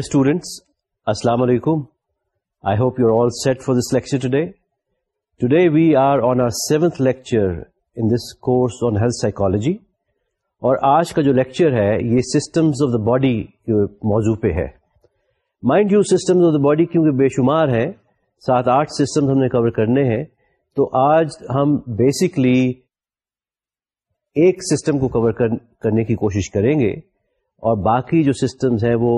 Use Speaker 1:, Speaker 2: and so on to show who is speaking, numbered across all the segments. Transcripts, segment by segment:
Speaker 1: Dear students, Assalamu alaikum. I hope you're all set for this lecture today. Today we are on our 7th lecture in this course on health psychology. اور آج کا جو lecture ہے یہ systems of the body کے موضوع پہ ہے mind you systems of the body کیونکہ بے شمار ہے سات آٹھ سسٹم ہم نے کور کرنے ہیں تو آج ہم بیسکلی ایک سسٹم کو کور کرنے کی کوشش کریں گے اور باقی جو سسٹمز ہیں وہ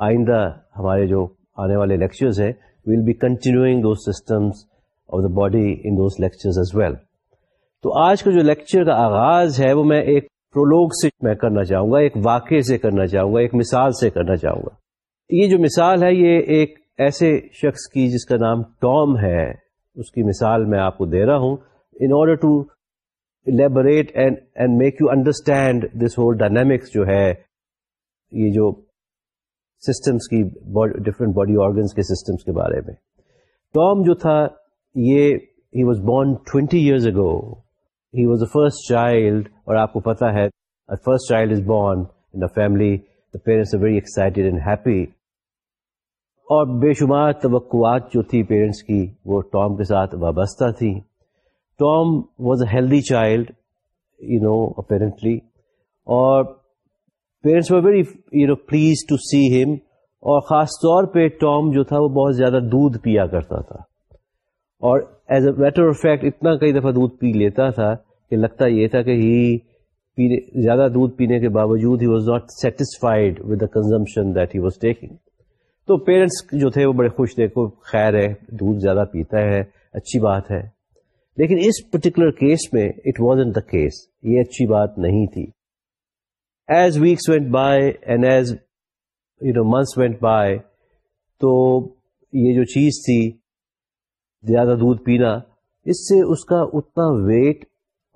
Speaker 1: آئندہ ہمارے جو آنے والے لیکچرز ہیں we'll be continuing those systems of the body in those lectures as well تو آج کا جو لیکچر کا آغاز ہے، وہ میں ایک پرولوگ سے میں کرنا چاہوں گا، ایک واقعے سے کرنا چاہوں گا، ایک مثال سے کرنا چاہوں گا. یہ جو مثال ہے، یہ ایک ایسے شخص کی جس کا نام ٹام ہے. اس کی مثال میں آپ کو دے رہا ہوں. In order to elaborate and and make you understand this whole dynamics جو ہے، یہ جو سسٹمس کی ڈفرینٹ باڈی آرگنس کے سسٹمس کے بارے میں۔ ٹام جو تھا، یہ he was born twenty years ago he was a first child اور آپ کو پتا ہے first child is born in family the parents very excited and happy اور بے شمار توقعات جو تھی پیرنٹس کی، وہ ٹام کے ساتھ وابستہ تھی Tom was a healthy child you know apparently اور parents very you know pleased to see ہم اور خاص طور پہ ٹام جو تھا وہ بہت زیادہ دودھ پیا کرتا تھا۔ اور as a matter of fact اتنا کئی دفعہ دودھ پی لیتا تھا کہ لگتا یہ تھا کہ ہی پینے، زیادہ دودھ پینے کے باوجود he was not satisfied with the consumption that he was taking تو پیرنٹس جو تھے وہ بڑے خوش دیکھو خیر ہے، دودھ زیادہ پیتا ہے، اچھی بات ہے۔ لیکن اس پرٹیکولر کیس میں it was in the case یہ اچھی بات نہیں تھی۔ As weeks went by and as you know months went by تو یہ جو چیز تھی زیادہ دودھ پینا، اس سے اس کا اتنا ویٹ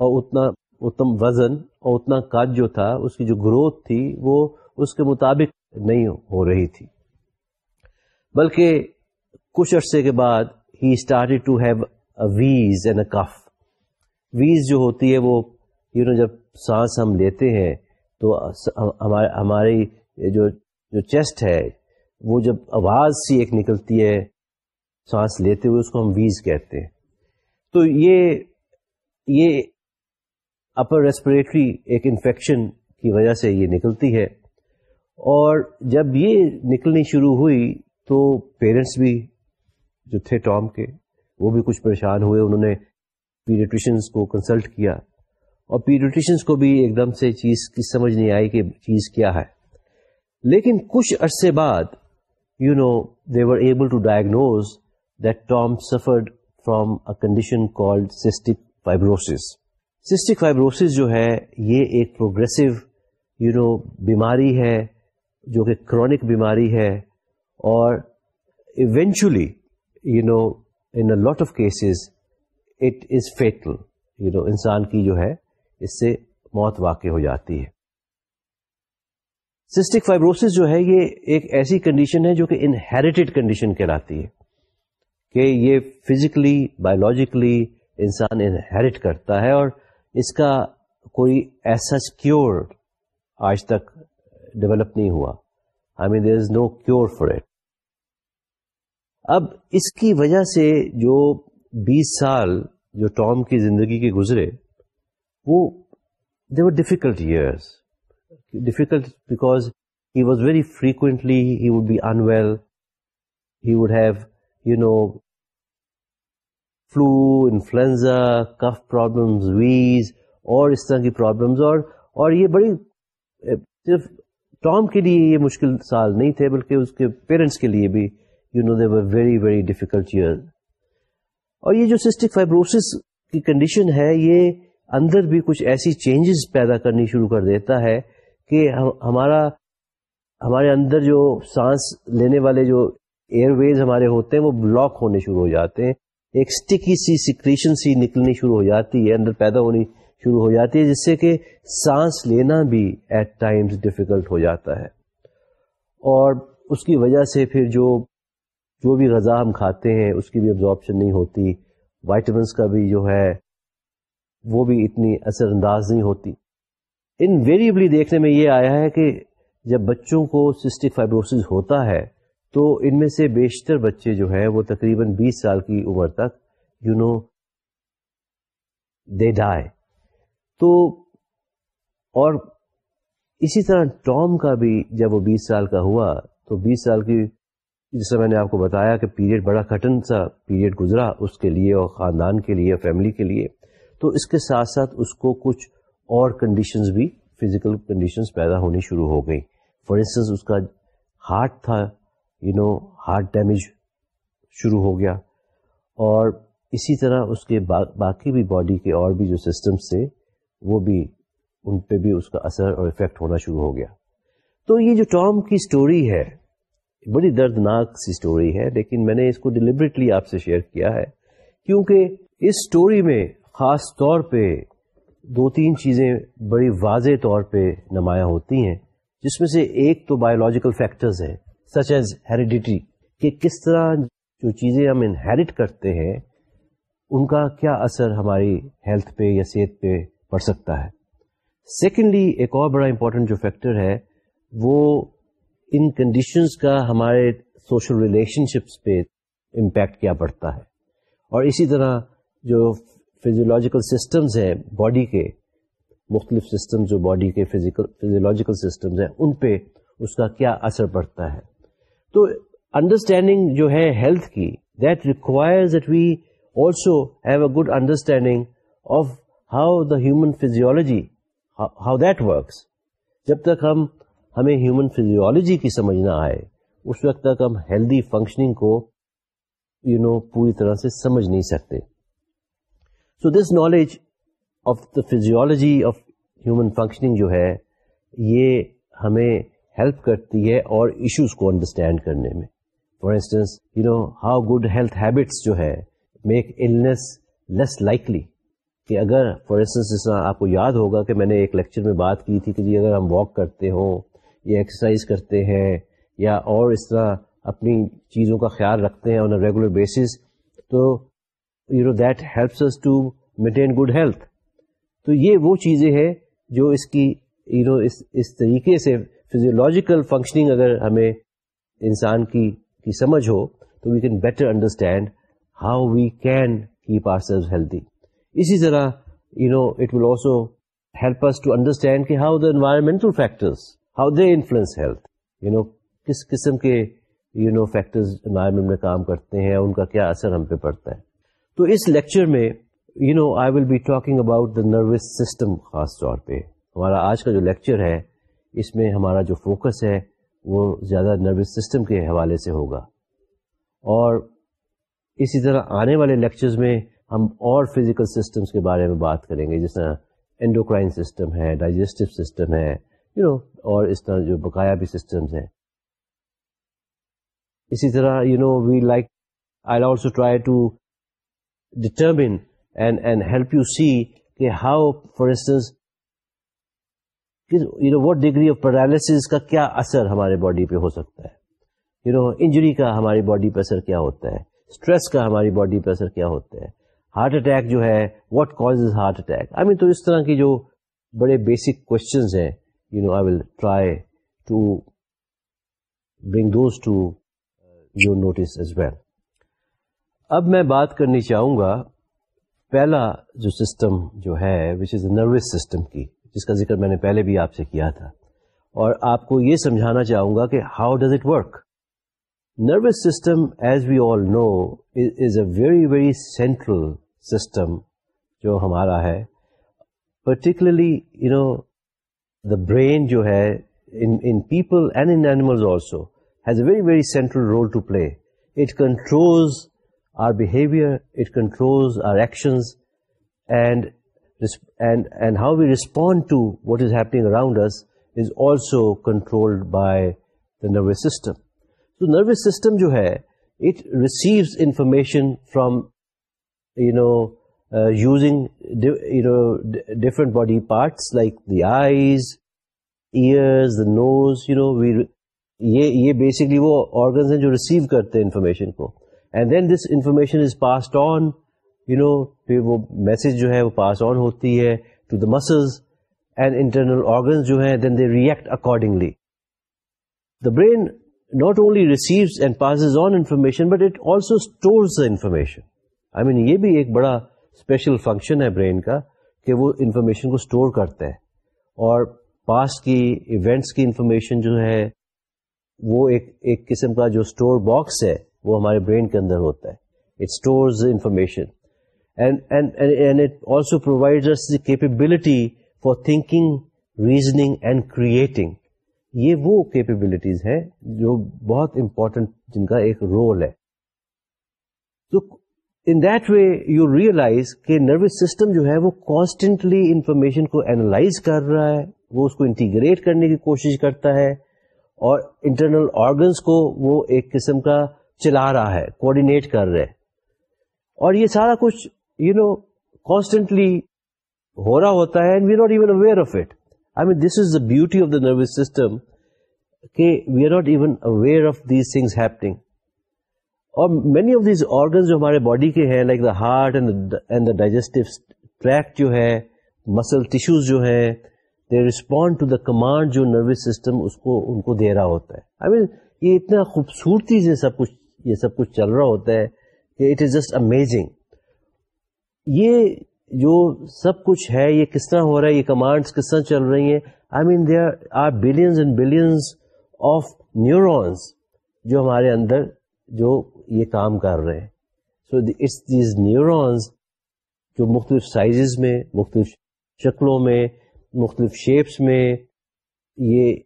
Speaker 1: اور اتنا اتم وزن اور اتنا قد جو تھا، اس کی جو گروتھ تھی، وہ اس کے مطابق نہیں ہو رہی تھی۔ بلکہ کچھ عرصے کے بعد he start to have a wheeze and a cough wheeze جو ہوتی ہے وہ یو نو جب سانس ہم لیتے ہیں تو ہماری جو جو چیسٹ ہے، وہ جب آواز سی ایک نکلتی ہے، سانس لیتے ہوئے اس کو ہم ویز کہتے ہیں۔ تو یہ یہ اپر ریسپریٹری ایک انفیکشن کی وجہ سے یہ نکلتی ہے۔ اور جب یہ نکلنی شروع ہوئی تو پیرنٹس بھی، جو تھے ٹام کے، وہ بھی کچھ پریشان ہوئے۔ انہوں نے پیڈیٹریشنس کو کنسلٹ کیا۔ اور پیڈیٹریشنس کو بھی ایک دم سے چیز کی سمجھ نہیں آئی کہ چیز کیا ہے۔ لیکن کچھ عرصے بعد you know they were able to diagnose that Tom suffered from a condition called cystic fibrosis cystic fibrosis جو ہے، یہ ایک پروگرسو یو نو بیماری ہے جو کہ کرونک بیماری ہے اور eventually you know in lot of cases it is fatal you know انسان کی جو ہے اس سے موت واقع ہو جاتی ہے۔ سسٹک فائبروسس جو ہے یہ ایک ایسی کنڈیشن ہے جو کہ انہیریٹیڈ کنڈیشن کہلاتی ہے کہ یہ فزیکلی بایولوجیکلی انسان انہیریٹ کرتا ہے اور اس کا کوئی ایسا کیور آج تک ڈیولپ نہیں ہوا۔ I mean there is no cure for it اب اس کی وجہ سے جو بیس سال جو ٹام کی زندگی کے گزرے وہ were difficult years difficult because he was very frequently he would be unwell he would have you know flu influenza cough problems wheeze اور اس طرح کی پرابلمز اور اور یہ بڑی، صرف ٹام کے لیے یہ مشکل سال نہیں تھے، بلکہ اس کے پیرنٹس کے لیے بھی you know they very very difficult year اور یہ جو سسٹک فائبروسس کی کنڈیشن ہے، یہ اندر بھی کچھ ایسی چینجز پیدا کرنی شروع کر دیتا ہے کہ ہمارا ہمارے اندر جو سانس لینے والے جو ایئر ویز ہمارے ہوتے ہیں، وہ بلاک ہونے شروع ہو جاتے ہیں۔ ایک اسٹکی سی سیکریشن سی نکلنی شروع ہو جاتی ہے، اندر پیدا ہونی شروع ہو جاتی ہے، جس سے کہ سانس لینا بھی ایٹ ٹائمز ڈفیکلٹ ہو جاتا ہے۔ اور اس کی وجہ سے پھر جو جو بھی غذا ہم کھاتے ہیں، اس کی بھی ابزاربشن نہیں ہوتی۔ وائٹمنس کا بھی جو ہے وہ بھی اتنی اثر انداز نہیں ہوتی۔ ان ویریبلی دیکھنے میں یہ آیا ہے کہ جب بچوں کو سسٹک فائبروسز ہوتا ہے، تو ان میں سے بیشتر بچے جو ہے وہ تقریباً بیس سال کی عمر تک یو نو دے ڈائے تو، اور اسی طرح ٹام کا بھی جب وہ بیس سال کا ہوا، تو بیس سال کی، جس سے میں نے آپ کو بتایا کہ پیریڈ بڑا کٹن سا پیریڈ گزرا، اس کے لیے اور خاندان کے لیے فیملی کے لیے۔ تو اس کے ساتھ ساتھ اس کو کچھ اور کنڈیشنز بھی فزیکل کنڈیشنز پیدا ہونی شروع ہو گئی فار انسٹنس اس کا ہارٹ تھا یو نو ہارٹ ڈیمیج شروع ہو گیا۔ اور اسی طرح اس کے باقی بھی باڈی کے اور بھی جو سسٹمس تھے، وہ بھی ان پہ بھی اس کا اثر اور افیکٹ ہونا شروع ہو گیا۔ تو یہ جو ٹام کی سٹوری ہے، بڑی دردناک سی سٹوری ہے، لیکن میں نے اس کو ڈیلیبریٹلی آپ سے شیئر کیا ہے۔ کیونکہ اس سٹوری میں خاص طور پہ دو تین چیزیں بڑی واضح طور پہ نمایاں ہوتی ہیں، جس میں سے ایک تو بایولوجیکل فیکٹرز ہیں سچ ایز ہیریڈیٹی کہ کس طرح جو چیزیں ہم انہیریٹ کرتے ہیں، ان کا کیا اثر ہماری ہیلتھ پہ یا صحت پہ پڑ سکتا ہے۔ سیکنڈلی ایک اور بڑا امپورٹنٹ جو فیکٹر ہے، وہ ان کنڈیشنز کا ہمارے سوشل ریلیشن شپس پہ امپیکٹ کیا پڑتا ہے۔ اور اسی طرح جو فزیولوجیکل سسٹمز ہیں باڈی کے مختلف سسٹم جو باڈی کے فزیکل فزیولوجیکل سسٹمز ہیں ان پہ اس کا کیا اثر پڑتا ہے؟ تو انڈرسٹینڈنگ جو ہے ہیلتھ کی that requires that we also have a good understanding of how the human physiology how that works جب تک ہم ہمیں ہیومن فزیولوجی کی سمجھ نہ آئے اس وقت تک ہم ہیلدی فنکشننگ کو یو you نو know, پوری طرح سے سمجھ نہیں سکتے۔ So this knowledge of the physiology of human functioning جو ہے، یہ ہمیں ہیلپ کرتی ہے اور ایشوز کو انڈرسٹینڈ کرنے میں. For instance you know how good health habits جو ہے میک النس لیس لائکلی کہ اگر فار انسٹنس جس طرح آپ کو یاد ہوگا کہ میں نے ایک لیکچر میں بات کی تھی کہ جی اگر ہم واک کرتے ہوں یا ایکسرسائز کرتے ہیں یا اور اس طرح اپنی چیزوں کا خیال رکھتے ہیں آن اے ریگولر بیسس تو you know that helps to maintain good health تو یہ وہ چیزیں ہیں جو اس کی یو نو اس اس طریقے سے فزیولوجیکل فنکشننگ اگر ہمیں انسان کی کی سمجھ ہو، تو we can better understand how we can keep our cells healthy اسی طرح you know it will also help us to understand کہ how the environmental factors how they influence health you know کس قسم کے یو نو فیکٹرز انوائرمنٹ میں کام کرتے ہیں، ان کا کیا اثر ہم پہ پڑتا ہے۔ تو اس لیکچر میں you know I will be talking about the nervous system خاص طور پہ. ہمارا آج کا جو لیکچر ہے، اس میں ہمارا جو فوکس ہے، وہ زیادہ نروس سسٹم کے حوالے سے ہوگا. اور اسی طرح آنے والے لیکچرز میں ہم اور فزیکل سسٹمز کے بارے میں بات کریں گے، جس طرح انڈوکرائن سسٹم ہے ڈائجسٹو سسٹم ہے یو نو اور اس طرح جو بقایا بھی سسٹمز ہیں. اسی طرح you know we like I also try to determine and and help you see کہ how for instance you know what degree of paralysis کا کیا اثر ہمارے باڈی پہ ہو سکتا ہے? یو نو انجری کا ہماری باڈی پہ اثر کیا ہوتا ہے? اسٹریس کا ہماری باڈی پہ اثر کیا ہوتا ہے? ہارٹ اٹیک جو ہے what cause heart attack I mean تو اس طرح کی جو بڑے بیسک کوشچنز ہیں you know, I will try to bring those to uh, your notice as well. اب میں بات کرنی چاہوں گا پہلا جو سسٹم جو ہے which is a nervous system کی، جس کا ذکر میں نے پہلے بھی آپ سے کیا تھا۔ اور آپ کو یہ سمجھانا چاہوں گا کہ how does it work nervous system as we all know is a very very central system جو ہمارا ہے۔ Particularly you know the brain جو ہے in people and in animals also has a very very central role to play it controls our behaviour it controls our actions and and how we respond to what is happening around is is also controlled by the nervous system تو nervous system جو ہے it receives information from you know using different body parts like the eyes ears the nose you know یہ basically وہ organs ہیں جو receive کرتے ہیں information کو and then this information is passed on you know پھر وہ message جو ہے وہ پاس آن ہوتی ہے to the muscles and internal organs جو ہیں then they react accordingly the brain not only receives and passes on information, but it also stores the information. I mean, یہ بھی ایک بڑا اسپیشل فنکشن ہے برین کا کہ وہ انفارمیشن کو اسٹور کرتا ہے اور پاس کی ایونٹس کی انفارمیشن جو ہے وہ ایک ایک قسم کا جو اسٹور باکس ہے وہ ہمارے برین کے اندر ہوتا ہے۔ It stores information also provide capability for thinking reasoning and creating یہ وہ کیپیبلٹیز ہیں جو بہت امپورٹنٹ جن کا ایک رول ہے۔ تو in that way you realise کہ نروس سسٹم جو ہے وہ کانسٹینٹلی انفارمیشن کو اینالائز کر رہا ہے۔ وہ اس کو انٹیگریٹ کرنے کی کوشش کرتا ہے اور انٹرنل آرگنس کو وہ ایک قسم کا چلا رہا ہے کوآڈینیٹ کر رہے اور یہ سارا کچھ یو نو کانسٹینٹلی ہو رہا ہوتا ہے and we not even aware of it I mean this is the beauty of the nervous system کہ we are not even aware of these things happening اور مینی آف دیز آرگنس جو ہمارے body کے ہیں like the heart and the digestive tract جو ہے muscle tissues جو ہے they respond to the command جو نروس سسٹم اس کو، ان کو دے رہا ہوتا ہے۔ آئی مین یہ اتنا خوبصورتی سے سب کچھ یہ سب کچھ چل رہا ہوتا ہے کہ اٹ از جسٹ امیزنگ یہ جو سب کچھ ہے، یہ کس طرح ہو رہا ہے، یہ کمانڈس کس طرح چل رہی ہیں؟ I mean there are billions and billions of neurons جو ہمارے اندر جو یہ کام کر رہے ہیں۔ سو اٹس دیز نیورونس جو مختلف سائزز میں، مختلف شکلوں میں، مختلف شیپس میں یہ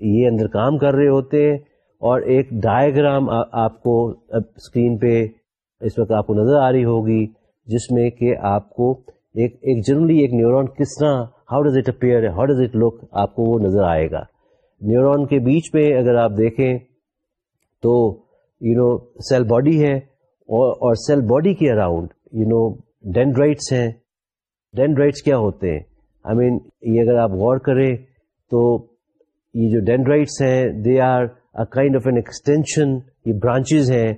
Speaker 1: یہ اندر کام کر رہے ہوتے ہیں۔ اور ایک ڈائیگرام آپ کو اسکرین پہ اس وقت آپ کو نظر آ رہی ہوگی، جس میں کہ آپ کو ایک ایک جنرلی ایک نیورون کس طرح how does it appear how does it look آپ کو وہ نظر آئے گا۔ نیورون کے بیچ میں اگر آپ دیکھیں تو یو نو سیل باڈی ہے اور سیل باڈی کے اراؤنڈ یو نو ڈینڈرائٹس ہیں۔ ڈینڈرائٹس کیا ہوتے ہیں؟ آئی مین یہ اگر آپ غور کریں تو یہ جو ڈینڈرائٹس ہیں they are kind of an extension یہ برانچز ہیں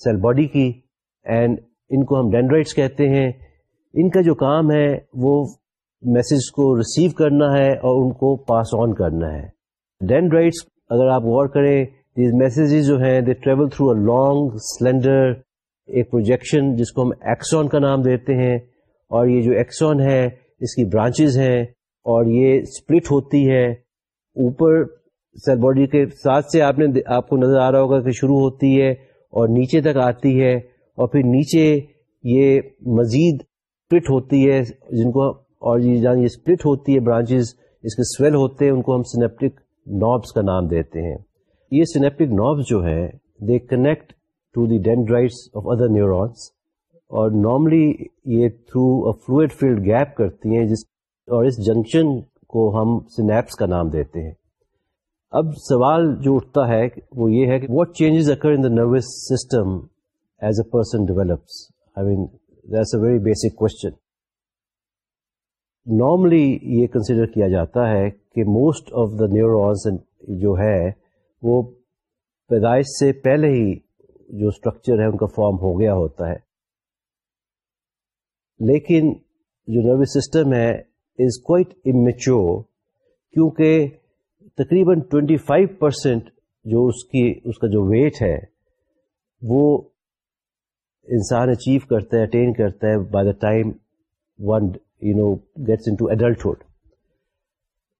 Speaker 1: سیل باڈی کی اینڈ ان کو ہم ڈینڈرائٹس کہتے ہیں. ان کا جو کام ہے وہ میسج کو ریسیو کرنا ہے اور ان کو پاس آن کرنا ہے. ڈینڈرائٹس اگر آپ غور کریں دیز میسیجز جو ہیں they travel through a long slender ایک پروجیکشن جس کو ہم ایکسون کا نام دیتے ہیں. اور یہ جو ایکسون ہے، اس کی برانچز ہیں اور یہ اسپلٹ ہوتی ہے. اوپر سیل باڈی کے ساتھ سے آپ نے آپ کو نظر آ رہا ہوگا کہ شروع ہوتی ہے اور نیچے تک آتی ہے اور پھر نیچے یہ مزید اسپلٹ ہوتی ہے، جن کو اور یہ یہ اسپلٹ ہوتی ہے برانچز اس کے سویل ہوتے ہیں، ان کو ہم سنیپٹک نابس کا نام دیتے ہیں۔ یہ سنیپٹک نابس جو ہے they connect to the dendrites of other neurons اور نارملی یہ through a fluid field gap کرتی ہیں، جس اور اس جنکشن کو ہم سنیپس کا نام دیتے ہیں۔ اب سوال جو اٹھتا ہے وہ یہ ہے کہ what changes occur in the nervous system as a person develops I mean that's a very basic question normally یہ کنسیڈر کیا جاتا ہے کہ موسٹ آف دا نیورونس جو ہے وہ پیدائش سے پہلے ہی جو اسٹرکچر ہے ان کا فارم ہو گیا ہوتا ہے. لیکن جو نروس سسٹم ہے از کوائٹ امیچور کیونکہ تقریباً 25 فائیو پرسینٹ جو اس کی، اس کا جو ویٹ ہے، وہ انسان اچیو کرتا ہے اٹین کرتا ہے by the time one you know gets into adulthood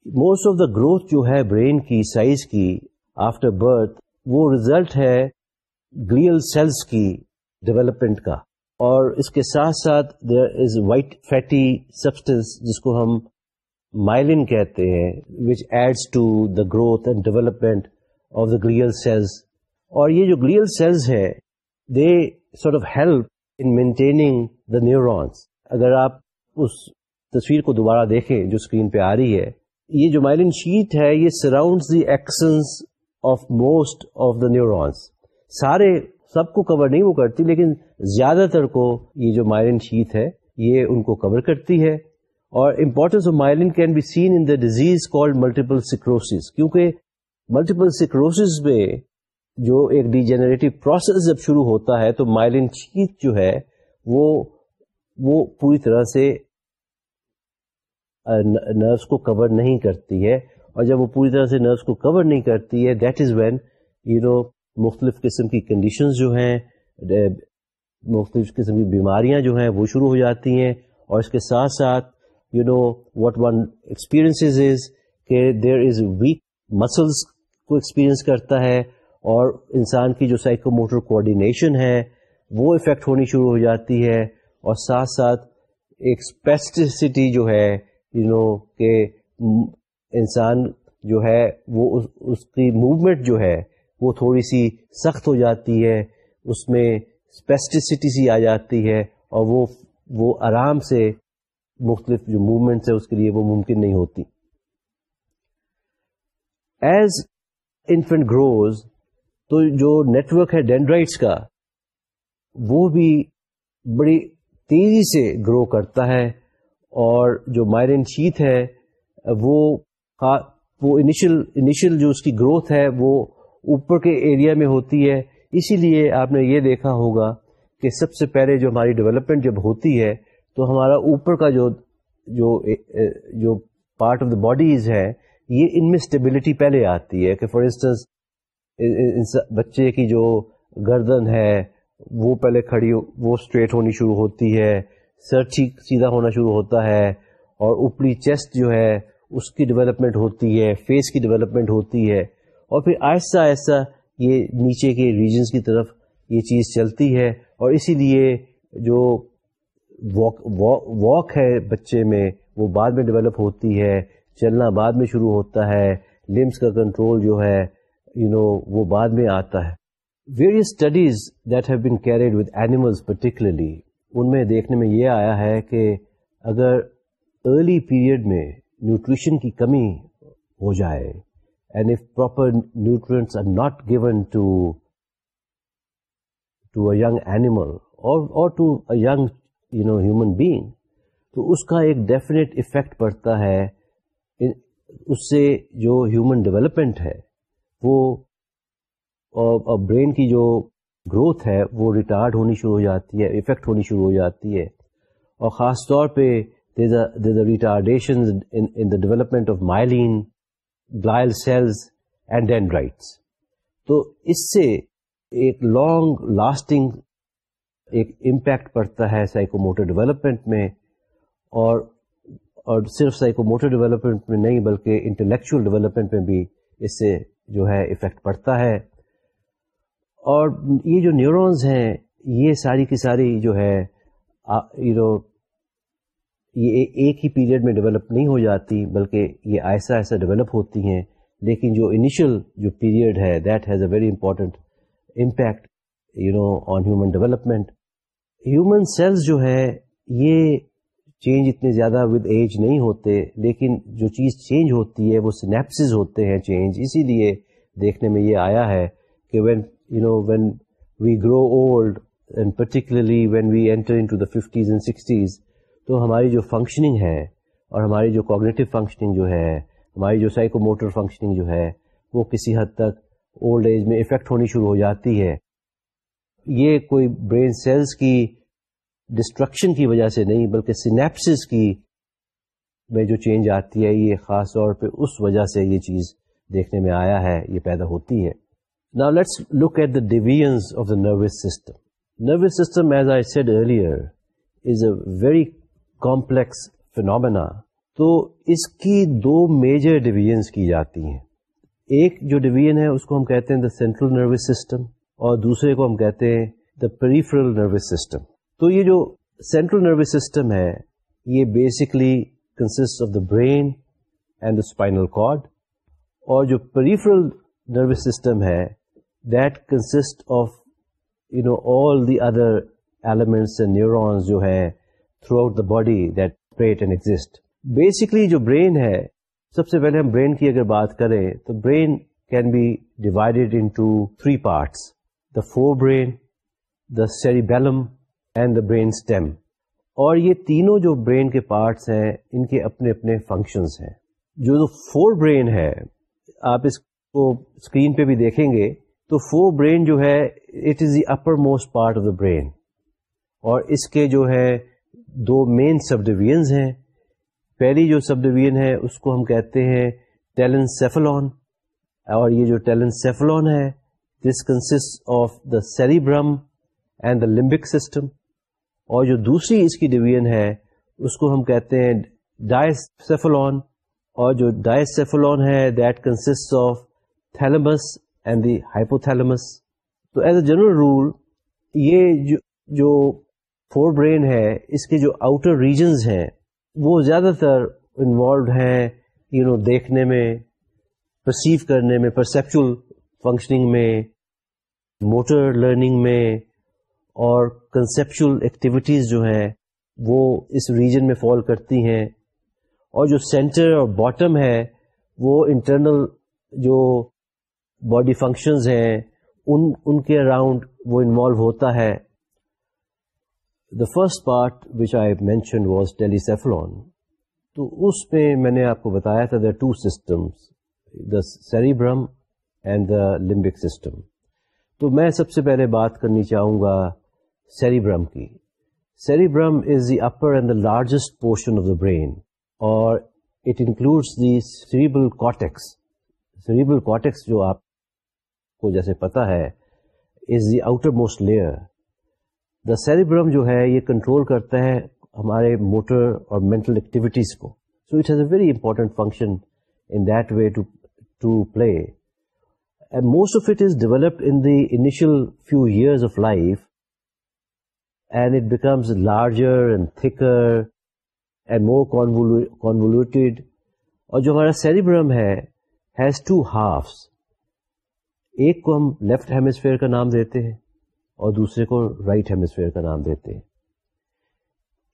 Speaker 1: most of the growth جو ہے برین کی سائز کی آفٹر برتھ وہ ریزلٹ ہے گلیل سیلس کی ڈیولپمنٹ کا. اور اس کے ساتھ ساتھ there is white fatty substance جس کو ہم مائلن کہتے ہیں which aids to the growth and development of the glial cells اور یہ جو گلیل سیلز ہے they sort of help in maintaining the neurons اگر آپ اس تصویر کو دوبارہ دیکھیں جو اسکرین پہ آ رہی ہے، یہ جو مائلن شیٹ ہے، یہ surround the axons of most of the neurons سارے سب کو کور نہیں وہ کرتی، لیکن زیادہ تر کو یہ جو مائلن شیٹ ہے، یہ ان کو کور کرتی ہے۔ اور importance of myelin can be seen in the disease called multiple sclerosis کیونکہ ملٹیپل سیکروس میں جو ایک ڈیجنریٹو پروسیس جب شروع ہوتا ہے تو مائلن شیت جو ہے وہ وہ پوری طرح سے نروس کو کور نہیں کرتی ہے اور جب وہ پوری طرح سے نروس کو کور نہیں کرتی ہے that is when you know مختلف قسم کی کنڈیشنز جو ہیں مختلف قسم کی بیماریاں جو ہیں وہ شروع ہو جاتی ہیں اور اس کے ساتھ ساتھ you know what one experiences is کہ دیر از ویک مسلس کو ایکسپیرئنس کرتا ہے اور انسان کی جو سائیکو موٹر کوآڈینیشن ہے وہ افیکٹ ہونی شروع ہو جاتی ہے اور ساتھ ساتھ ایک اسپیسٹسٹی جو ہے یو you نو know, کہ انسان جو ہے وہ اس, اس کی موومنٹ جو ہے وہ تھوڑی سی سخت ہو جاتی ہے اس میں اسپیسٹسٹی سی آ جاتی ہے اور وہ وہ آرام سے مختلف جو موومنٹس ہے اس کے لیے وہ ممکن نہیں ہوتی۔ ایز انفنٹ گروز تو جو نیٹورک ہے ڈینڈرائٹس کا، وہ بھی بڑی تیزی سے گرو کرتا ہے اور جو مائرن شیت ہے، وہ وہ انیشل انیشل جو اس کی گروتھ ہے، وہ اوپر کے ایریا میں ہوتی ہے۔ اسی لیے آپ نے یہ دیکھا ہوگا کہ سب سے پہلے جو ہماری ڈیولپمنٹ جب ہوتی ہے تو ہمارا اوپر کا جو جو جو پارٹ آف دا باڈیز ہے، یہ ان میں اسٹیبلٹی پہلے آتی ہے کہ فار انسٹنس بچے کی جو گردن ہے، وہ پہلے کھڑی وہ اسٹریٹ ہونی شروع ہوتی ہے، سر ٹھیک سیدھا ہونا شروع ہوتا ہے، اور اوپری چیسٹ جو ہے، اس کی ڈیولپمنٹ ہوتی ہے فیس کی ڈیولپمنٹ ہوتی ہے، اور پھر آہستہ آہستہ یہ نیچے کے ریجنس کی طرف یہ چیز چلتی ہے، اور اسی لیے جو واک ہے بچے میں وہ بعد میں ڈیولپ ہوتی ہے چلنا بعد میں شروع ہوتا ہے لمس کا کنٹرول جو ہے یو you نو know, وہ بعد میں آتا ہے۔ Various studies that have been carried with animals particularly ان میں دیکھنے میں یہ آیا ہے کہ اگر ارلی پیریڈ میں نیوٹریشن کی کمی ہو جائے and if proper nutrients are not given to to a young animal اور to a young you know human being تو اس کا ایک ڈیفینیٹ افیکٹ پڑتا ہے اس سے جو ہیومن ڈیولپمنٹ ہے، وہ، اور برین کی جو گروتھ ہے، وہ ریٹارڈ ہونی شروع ہو جاتی ہے افیکٹ ہونی شروع ہو جاتی ہے۔ اور خاص طور پہ retardation in the development of myelin glial cells and dendrites تو اس سے ایک لانگ لاسٹنگ ایک امپیکٹ پڑتا ہے سائیکو موٹر ڈیولپمنٹ میں اور اور صرف سائیکو موٹر ڈیولپمنٹ میں نہیں بلکہ انٹلیکچوئل ڈیولپمنٹ میں بھی اس سے جو ہے افیکٹ پڑتا ہے۔ اور یہ جو نیورونز ہیں، یہ ساری کی ساری جو ہے یو نو یہ ایک ہی پیریڈ میں ڈیولپ نہیں ہو جاتی، بلکہ یہ ایسا ایسا ڈیولپ ہوتی ہیں۔ لیکن جو انیشل جو پیریڈ ہے that has a very important impact you know on human development human cells جو ہے یہ چینج اتنے زیادہ ود ایج نہیں ہوتے لیکن جو چیز چینج ہوتی ہے وہ سنیپسز ہوتے ہیں چینج اسی لیے دیکھنے میں یہ آیا ہے کہ when you know, when we grow old, and particularly when we enter into the 50s and 60s, تو ہماری جو فنکشننگ ہے اور ہماری جو کوگنیٹو فنکشننگ جو ہے ہماری جو سائیکو موٹر فنکشننگ جو ہے وہ کسی حد تک اولڈ ایج میں افیکٹ ہونی شروع ہو جاتی ہے۔ یہ کوئی برین سیلز کی ڈسٹرکشن کی وجہ سے نہیں بلکہ سینپسز کی میں جو چینج آتی ہے یہ خاص طور پہ اس وجہ سے یہ چیز دیکھنے میں آیا ہے یہ پیدا ہوتی ہے Now let's look at the divisions of the nervous system. Nervous system, as I said earlier, is a very complex phenomena. تو اس کی دو میجر ڈویژنس کی جاتی ہیں ایک جو ڈویژن ہے اس کو ہم کہتے ہیں دا سینٹرل نروس سسٹم اور دوسرے کو ہم کہتے ہیں دا پریفرل نروس سسٹم تو یہ جو سینٹرل نروس سسٹم ہے، یہ basically consist of the brain and the spinal cord اور جو پریفرل نروس سسٹم ہے that consist of you know all the other elements neurons جو ہے throughout the body that پریٹ اینڈ ایگزٹ بیسکلی جو brain ہے، سب سے پہلے ہم برین کی اگر بات کریں، تو brain can be divided into three parts the forebrain the cerebellum and the brain stem اور یہ تینوں جو برین کے پارٹس ہیں، ان کے اپنے اپنے فنکشنز ہیں۔ جو فور برین ہے، آپ اس کو اسکرین پہ بھی دیکھیں گے، تو فور برین جو ہے it is the uppermost part of the brain اور اس کے جو ہے، دو مین سب ڈویژنز ہیں۔ پہلی جو سب ڈویژن ہے، اس کو ہم کہتے ہیں ٹیلنسیفلون اور یہ جو ٹیلنسیفلون ہے this consist of the cerebrum and the limbic system اور جو دوسری اس کی ڈویژن ہے، اس کو ہم کہتے ہیں ڈائسفلون اور جو ڈائسفلون ہے that consist of thalamus and the hypothalamus تو ایز اے جنرل رول یہ جو فور برین ہے، اس کے جو آؤٹر ریجنز ہیں، وہ زیادہ تر انوالوڈ ہیں یو نو دیکھنے میں پرسیو کرنے میں پرسپچل فنکشننگ میں موٹر لرننگ میں اور کنسپچل ایکٹیویٹیز جو ہیں، وہ اس ریجن میں فال کرتی ہیں. اور جو سینٹر اور باٹم ہے، وہ انٹرنل جو باڈی فنکشنز ہیں، ان ان کے اراؤنڈ وہ انوالو ہوتا ہے. The first part which I mention was telencephalon تو اس میں میں نے آپ کو بتایا تھا the two systems the cerebrum and the limbic system تو میں سب سے پہلے بات کرنی چاہوں گا سیریبرم کی. Cerebrum is the upper and the largest portion of the brain اور it includes the cerebral cortex cerebral cortex جو آپ کو جیسے پتا ہے is the outermost layer the cerebrum جو ہے یہ کنٹرول کرتا ہے ہمارے موٹر اور مینٹل ایکٹیویٹیز کو. So it has a very important function in that way to play most of it is developed in the initial few years of life and it becomes larger and thicker and more convoluted. اور جو ہمارا cerebrum ہے has two halves ایک کو ہم left hemisphere کا نام دیتے ہیں اور دوسرے کو رائٹ ہیمسفیئر کا نام دیتے ہیں.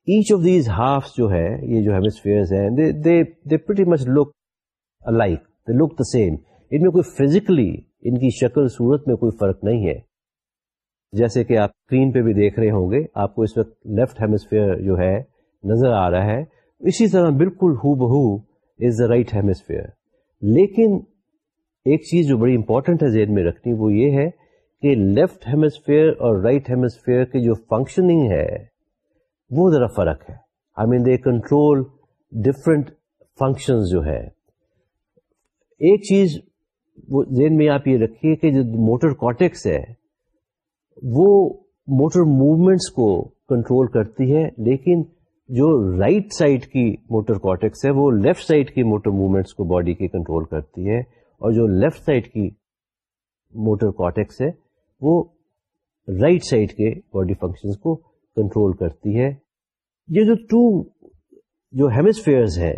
Speaker 1: ایچ آف دیز ہافس جو ہے، یہ جو ہیمسفیئر ہیں مچ لک like they look the same ان میں کوئی فزیکلی ان کی شکل صورت میں کوئی فرق نہیں ہے۔ جیسے کہ آپ اسکرین پہ بھی دیکھ رہے ہوں گے، آپ کو اس وقت لیفٹ ہیمسفیئر جو ہے نظر آ رہا ہے۔ اسی طرح بالکل ہو بہو از دا رائٹ ہیمسفیئر۔ لیکن ایک چیز جو بڑی امپورٹنٹ ہے ذہن میں رکھنی، وہ یہ ہے کہ لیفٹ ہیمسفیئر اور رائٹ ہیمسفیئر کی جو فنکشننگ ہے، وہ ذرا فرق ہے۔ I mean they control different function جو ہے ایک چیز وہ ذہن میں آپ یہ رکھیے کہ جو موٹر کاٹیکس ہے، وہ موٹر موومنٹس کو کنٹرول کرتی ہے، لیکن جو رائٹ right سائڈ کی موٹر کارٹیکس ہے، وہ لیفٹ سائڈ کی موٹر موومنٹس کو باڈی کی کنٹرول کرتی ہے، اور جو لیفٹ سائڈ کی موٹر کارٹیکس ہے، وہ رائٹ right سائڈ کے باڈی فنکشنز کو کنٹرول کرتی ہے۔ یہ جو ٹو جو ہیمسفیئرز ہے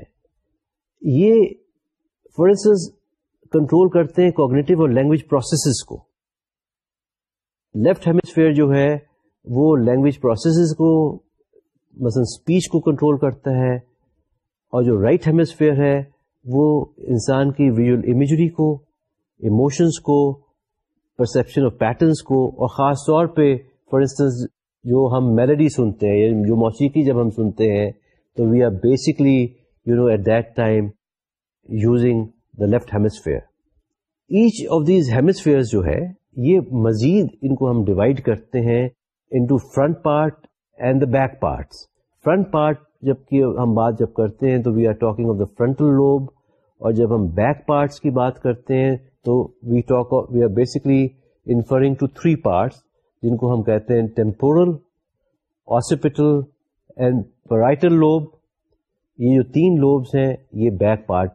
Speaker 1: یہ فار انسٹنس کنٹرول کرتے ہیں کوگنیٹو اور لینگویج پروسیسز کو۔ لیفٹ ہیمسفیئر جو ہے، وہ لینگویج پروسیسز کو، مثلا اسپیچ کو کنٹرول کرتا ہے، اور جو رائٹ right ہیمسفیئر ہے، وہ انسان کی ویژل امیجری کو ایموشنس کو پرسپشن آف پیٹرنس کو، اور خاص طور پہ فار انسٹنس جو ہم میلڈی سنتے ہیں یعنی جو موسیقی جب ہم سنتے ہیں، تو we are basically you know at that time using the left hemisphere each of these hemisphere جو ہے، یہ مزید ان کو ہم ڈیوائڈ کرتے ہیں into front part and the back parts front part جبکہ ہم بات جب کرتے ہیں تو we are talking of the frontal lobe اور جب ہم بیک پارٹس کی بات کرتے ہیں تو we talk we are basically inferring to three parts جن کو ہم کہتے ہیں temporal occipital and parietal lobe یہ جو تین لوبس ہیں، یہ بیک پارٹ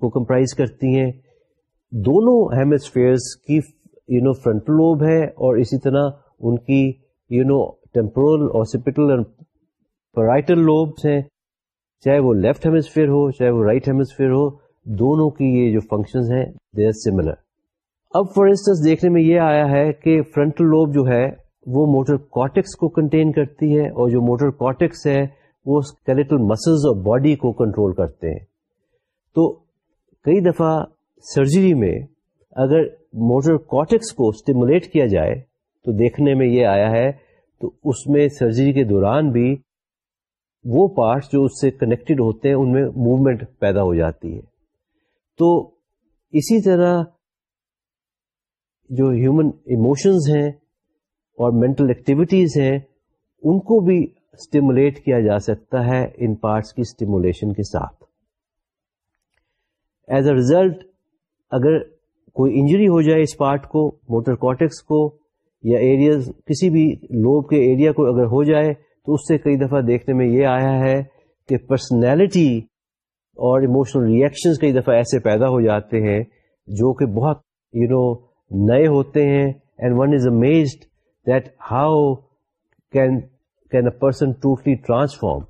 Speaker 1: کو کمپرائز کرتی ہیں۔ دونوں ہیمسفیئرس کی یو نو فرنٹ لوب ہے اور اسی طرح ان کی یو نو ٹیمپرل آسپٹل اور پرائٹل لوبس ہیں۔ چاہے وہ لیفٹ ہیمسفیئر ہو، چاہے وہ رائٹ ہیمسفیئر ہو، دونوں کی یہ جو فنکشن ہیں دے آر سملر اب فار انسٹنس دیکھنے میں یہ آیا ہے کہ فرنٹل لوب جو ہے، وہ موٹر کاٹیکس کو کنٹین کرتی ہے اور جو موٹر کاٹیکس ہے، وہ اسکیلیٹل مسلز اور باڈی کو کنٹرول کرتے ہیں۔ تو کئی دفعہ سرجری میں اگر موٹر کاٹکس کو اسٹیمولیٹ کیا جائے تو دیکھنے میں یہ آیا ہے تو اس میں سرجری کے دوران بھی وہ پارٹس جو اس سے کنیکٹڈ ہوتے ہیں ان میں موومنٹ پیدا ہو جاتی ہے۔ تو اسی طرح جو ہیومن ایموشنز ہیں اور مینٹل ایکٹیویٹیز ہیں، ان کو بھی اسٹیمولیٹ کیا جا سکتا ہے ان پارٹس کی اسٹیمولیشن کے ساتھ۔ ایز اے ریزلٹ اگر کوئی انجری ہو جائے اس پارٹ کو موٹر کوٹکس کو، یا ایریاز کسی بھی لوب کے ایریا کو اگر ہو جائے، تو اس سے کئی دفعہ دیکھنے میں یہ آیا ہے کہ پرسنالٹی اور ایموشنل ریئیکشنز کئی دفعہ ایسے پیدا ہو جاتے ہیں جو کہ بہت یو نو نئے ہوتے ہیں and one is amazed that how can can a person totally transform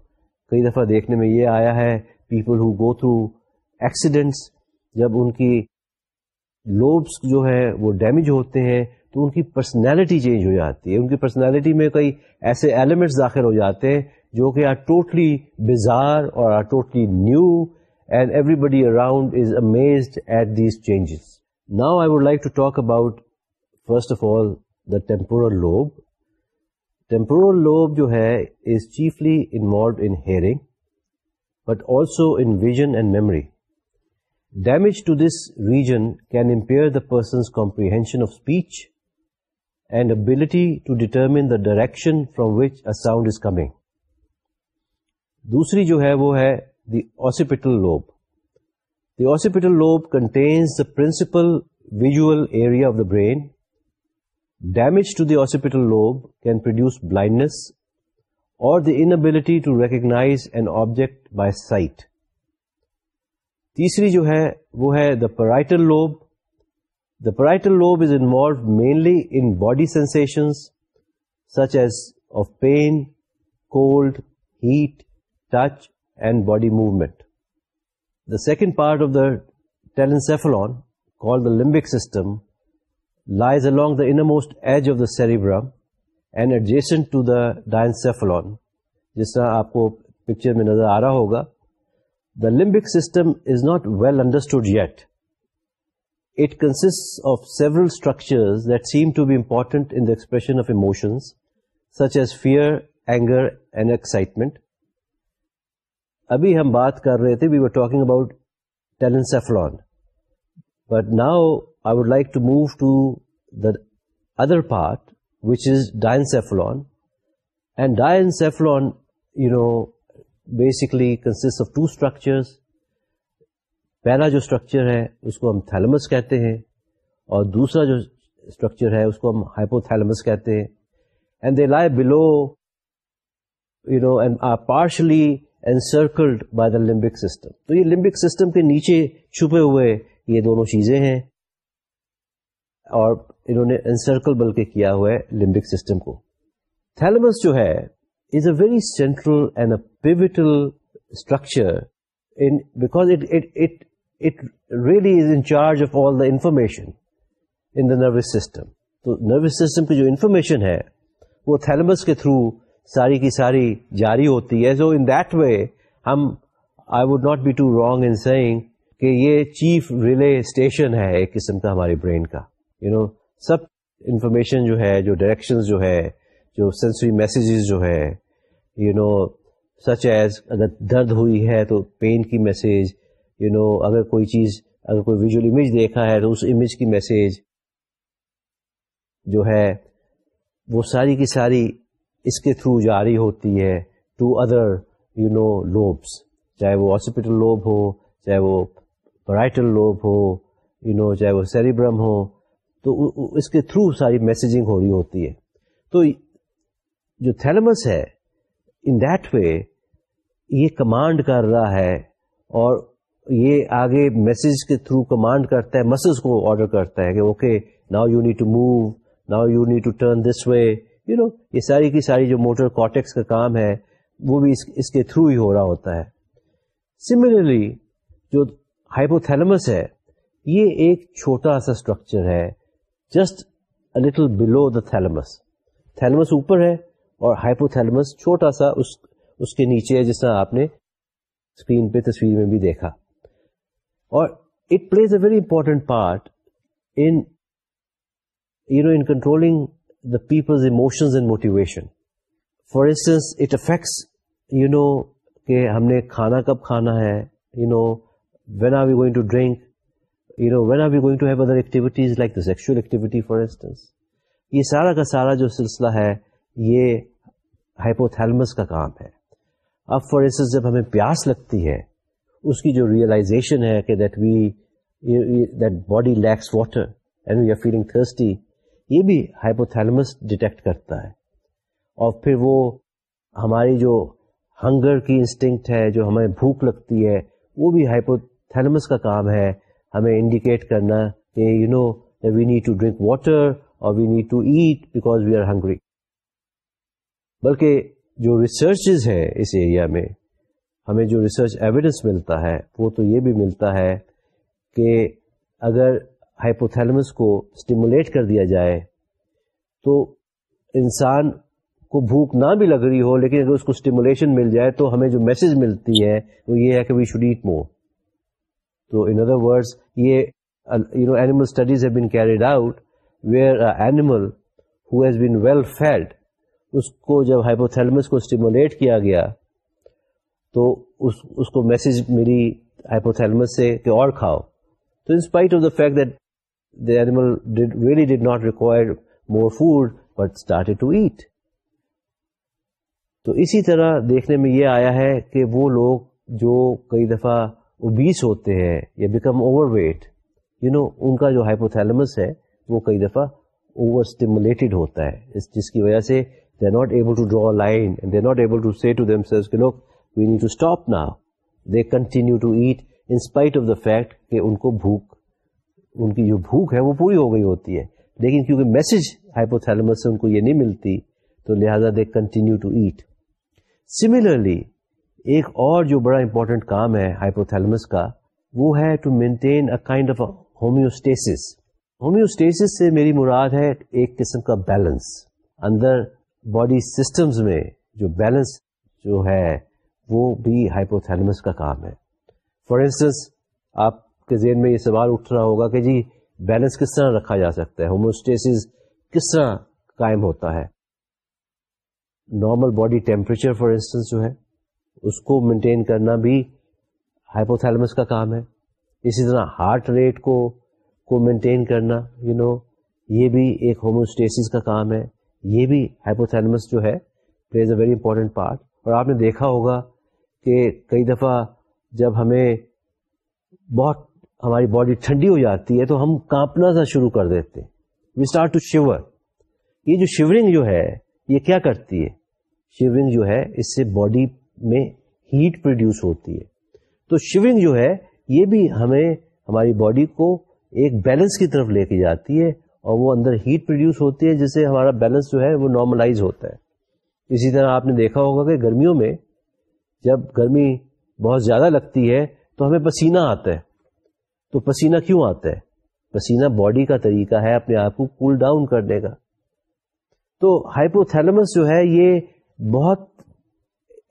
Speaker 1: کئی دفعہ دیکھنے میں یہ آیا ہے people who go through accidents, جب ان کی لوبس جو ہے وہ ڈیمیج ہوتے ہیں تو ان کی پرسنالٹی چینج ہو جاتی ہے۔ ان کی پرسنالٹی میں کئی ایسے ایلیمنٹس داخل ہو جاتے ہیں جو کہ آر ٹوٹلی بزار اور are totally new and everybody around is amazed at these changes. Now I would like to talk about first of all the temporal lobe. Temporal lobe جو ہے is chiefly involved in hearing but also in vision and memory damage to this region can impair the person's comprehension of speech and ability to determine the direction from which a sound is coming دوسری جو ہے وہ ہے the occipital lobe the occipital lobe contains the principal visual area of the brain damage to the occipital lobe can produce blindness اور the inability to recognise an object by sight تیسری جو ہے، وہ ہے the parietal lobe the parietal lobe is involve mainly in body senses such as of pain cold heat touch and body movement the second part of the telencephalon call the limbic system lies along the inmost edge of the cerebrum in addition to the diencephalon جس طرح آپ کو picture میں نظر آ رہا ہوگا the limbic system is not well understood yet it consist of several structures that seem to be important in expression of emotions such as fear anger and excitement ابھی ہم بات کر رہے تھے we were talking about telencephalon but now I would like to move to the other part which is diencephalon and diencephalon you know basically consist of two structures پہلا جو structure ہے، اس کو ہم تھیلمس کہتے ہیں، اور دوسرا جو اسٹرکچر ہے، اس کو ہم ہائپوتھیلمس کہتے ہیں. And they lie below you know and are partially encircled by the limbic system تو یہ لمبک سسٹم کے نیچے چھپے ہوئے یہ دونوں چیزیں ہیں، اور انہوں نے انسرکل بلکہ کیا ہوا ہے لمبک سسٹم کو۔ تھیلمس جو ہے is a very central and a pivotal structure because really is in charge of all the information in the nervous system تو نروس سسٹم کی جو انفارمیشن ہے، وہ تھیلمس کے تھرو ساری کی ساری جاری ہوتی ہے. سو ان دیٹ وے ہم I would not be to wrong in seeing کہ یہ چیف ریلے اسٹیشن ہے ایک قسم کا ہماری برین کا. یو نو سب انفارمیشن جو ہے، جو ڈائریکشن جو ہے جو سینسری میسیجز جو ہے یو نو سچ ایز اگر درد ہوئی ہے تو پین کی میسیج یو نو اگر کوئی چیز، اگر کوئی ویژول امیج دیکھا ہے تو اس امیج کی میسیج جو ہے وہ ساری کی ساری اس کے تھرو جاری ہوتی ہے to other you know lobes چاہے وہ ہاسپٹل لوب ہو، چاہے وہ brittle lobe who you know چاہے وہ سیریبرم ہو، تو اس کے تھرو ساری میسیجنگ ہو رہی ہوتی ہے۔ تو جو تھیلمس ہے ان دیٹ وے یہ کمانڈ کر رہا ہے اور یہ آگے میسج کے تھرو کمانڈ کرتا ہے مسز کو آرڈر کرتا ہے کہ okay now you need to move now you need to turn this way you know یہ ساری کی ساری جو موٹر کاٹیکس کا کام ہے، وہ بھی اس اس کے تھرو ہی ہو رہا ہوتا ہے۔ سملرلی جو ہائپوتھیلمس ہے، یہ ایک چھوٹا سا اسٹرکچر ہے just little below the thalamus thalamus اوپر ہے اور ہائپوتھیلمس چھوٹا سا اس اس کے نیچے ہے جس طرح آپ نے اسکرین پہ تصویر میں بھی دیکھا۔ اور it plays a very important part in you know in controlling the people's emotions and motivation for instance it affects you know کہ ہم نے کھانا کب کھانا ہے you know when are we going to drink you know when are we going to have other activities like the sexual activity for instance یہ سارا کا سارا جو سلسلہ ہے یہ ہائپوتھیلمس کا کام ہے۔ اب فار انسٹنس جب ہمیں پیاس لگتی ہے، اس کی جو ریئلائزیشن ہے کہ that we that body lacks water and we are feeling thirsty یہ بھی ہائپوتھیلمس ڈیٹیکٹ کرتا ہے۔ اور پھر وہ ہماری جو ہنگر کی انسٹنکٹ ہے، جو ہمیں بھوک لگتی ہے، وہ بھی ہائپوتھیلمس کا کام ہے۔ ہمیں انڈیکیٹ کرنا کہ you know we need to drink water اور we need to eat because we are hungry بلکہ جو ریسرچز ہے اس ایریا میں، ہمیں جو ریسرچ ایویڈنس ملتا ہے، وہ تو یہ بھی ملتا ہے کہ اگر ہائپوتھیلمس کو اسٹیمولیٹ کر دیا جائے، تو انسان کو بھوک نہ بھی لگ رہی ہو، لیکن اگر اس کو اسٹیمولیشن مل جائے تو ہمیں جو میسج ملتی ہے، وہ یہ ہے کہ وی شوڈ ایٹ مور تو ان ادر ورڈس یہ you know animal studies have been carried out where animal who has been well fed اس کو جب ہائپوتھیلمس کو اسٹیمولیٹ کیا گیا، تو اس اس کو میسج ملی ہائپوتھیلمس سے کہ اور کھاؤ۔ تو in spite of the fact that the animal really did not require more food but start to eat تو اسی طرح دیکھنے میں یہ آیا ہے کہ وہ لوگ جو کئی دفعہ اوبیس ہوتے ہیں یا become overweight you know ان کا جو ہائپوتھیلمس ہے وہ کئی دفعہ اوور اسٹیمولیٹڈ ہوتا ہے جس کی وجہ سے they are not able to draw line they not able to to to see them لوگ وی نیڈ اسٹاپ نا they continue to eat in spite of the fact کہ ان کو بھوک ان کی جو بھوک ہے وہ پوری ہو گئی ہوتی ہے۔ لیکن کیونکہ میسج ہائپوتھیلمس سے ان کو یہ نہیں ملتی، تو لہٰذا they continue to eat similarly ایک اور جو بڑا امپورٹنٹ کام ہے ہائپوتھیلمس کا، وہ ہے to maintain a kind of homeostasis homeostasis سے میری مراد ہے ایک قسم کا بیلنس اندر باڈی سسٹمز میں جو بیلنس جو ہے وہ بھی ہائپوتھیلمس کا کام ہے۔ فار انسٹنس آپ کے ذہن میں یہ سوال اٹھ رہا ہوگا کہ جی بیلنس کس طرح رکھا جا سکتا ہے؟ ہوموسٹیس کس طرح قائم ہوتا ہے؟ Normal body temperature for instance جو ہے اس کو مینٹین کرنا بھی ہائپوتھیلمس کا کام ہے۔ اسی طرح ہارٹ ریٹ کو کو مینٹین کرنا یو you نو know, یہ بھی ایک ہوموسٹیسس کا کام ہے۔ یہ بھی ہائپوتھیلمس جو ہے plays a very important part اور آپ نے دیکھا ہوگا کہ کئی دفعہ جب ہمیں بہت ہماری باڈی ٹھنڈی ہو جاتی ہے تو ہم کانپنا سا شروع کر دیتے وی اسٹارٹ ٹو شیور یہ جو شیورنگ جو ہے، یہ کیا کرتی ہے؟ شیورنگ جو ہے، اس سے باڈی میں ہیٹ پروڈیوس ہوتی ہے۔ تو شیورنگ جو ہے، یہ بھی ہمیں ہماری باڈی کو ایک بیلنس کی طرف لے کے جاتی ہے۔ اور وہ اندر ہیٹ پروڈیوس ہوتی ہے جس سے ہمارا بیلنس جو ہے وہ نارملائز ہوتا ہے۔ اسی طرح آپ نے دیکھا ہوگا کہ گرمیوں میں جب گرمی بہت زیادہ لگتی ہے تو ہمیں پسینہ آتا ہے۔ تو پسینہ کیوں آتا ہے؟ پسینہ باڈی کا طریقہ ہے اپنے آپ کو کول ڈاؤن کرنے کا۔ تو ہائپوتھیلمس جو ہے یہ بہت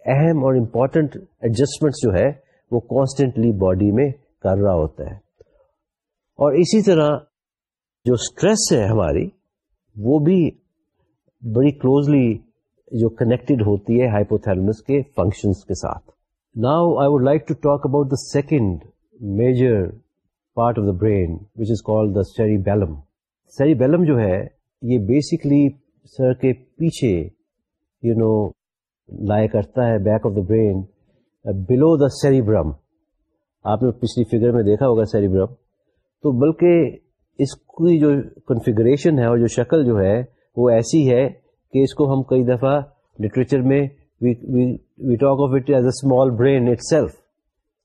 Speaker 1: اہم اور امپورٹنٹ ایڈجسٹمنٹ جو ہے وہ کانسٹینٹلی باڈی میں کر رہا ہوتا ہے۔ اور اسی طرح جو اسٹریس ہے ہماری، وہ بھی بڑی کلوزلی جو کنیکٹڈ ہوتی ہے ہائپوتھیلمس کے فنکشنس کے ساتھ۔ Now I would like to talk about the second major part of the brain which is call the cerebellum cerebellum جو ہے، یہ بیسکلی سر کے پیچھے یو نو لائے کرتا ہے back of the brain below the cerebrum آپ نے پچھلی فگر میں دیکھا ہوگا سیریبرم تو بلکہ اس کی جو کنفیگریشن ہے اور جو شکل جو ہے وہ ایسی ہے کہ اس کو ہم کئی دفعہ لٹریچر میں we talk of it as a small brain itself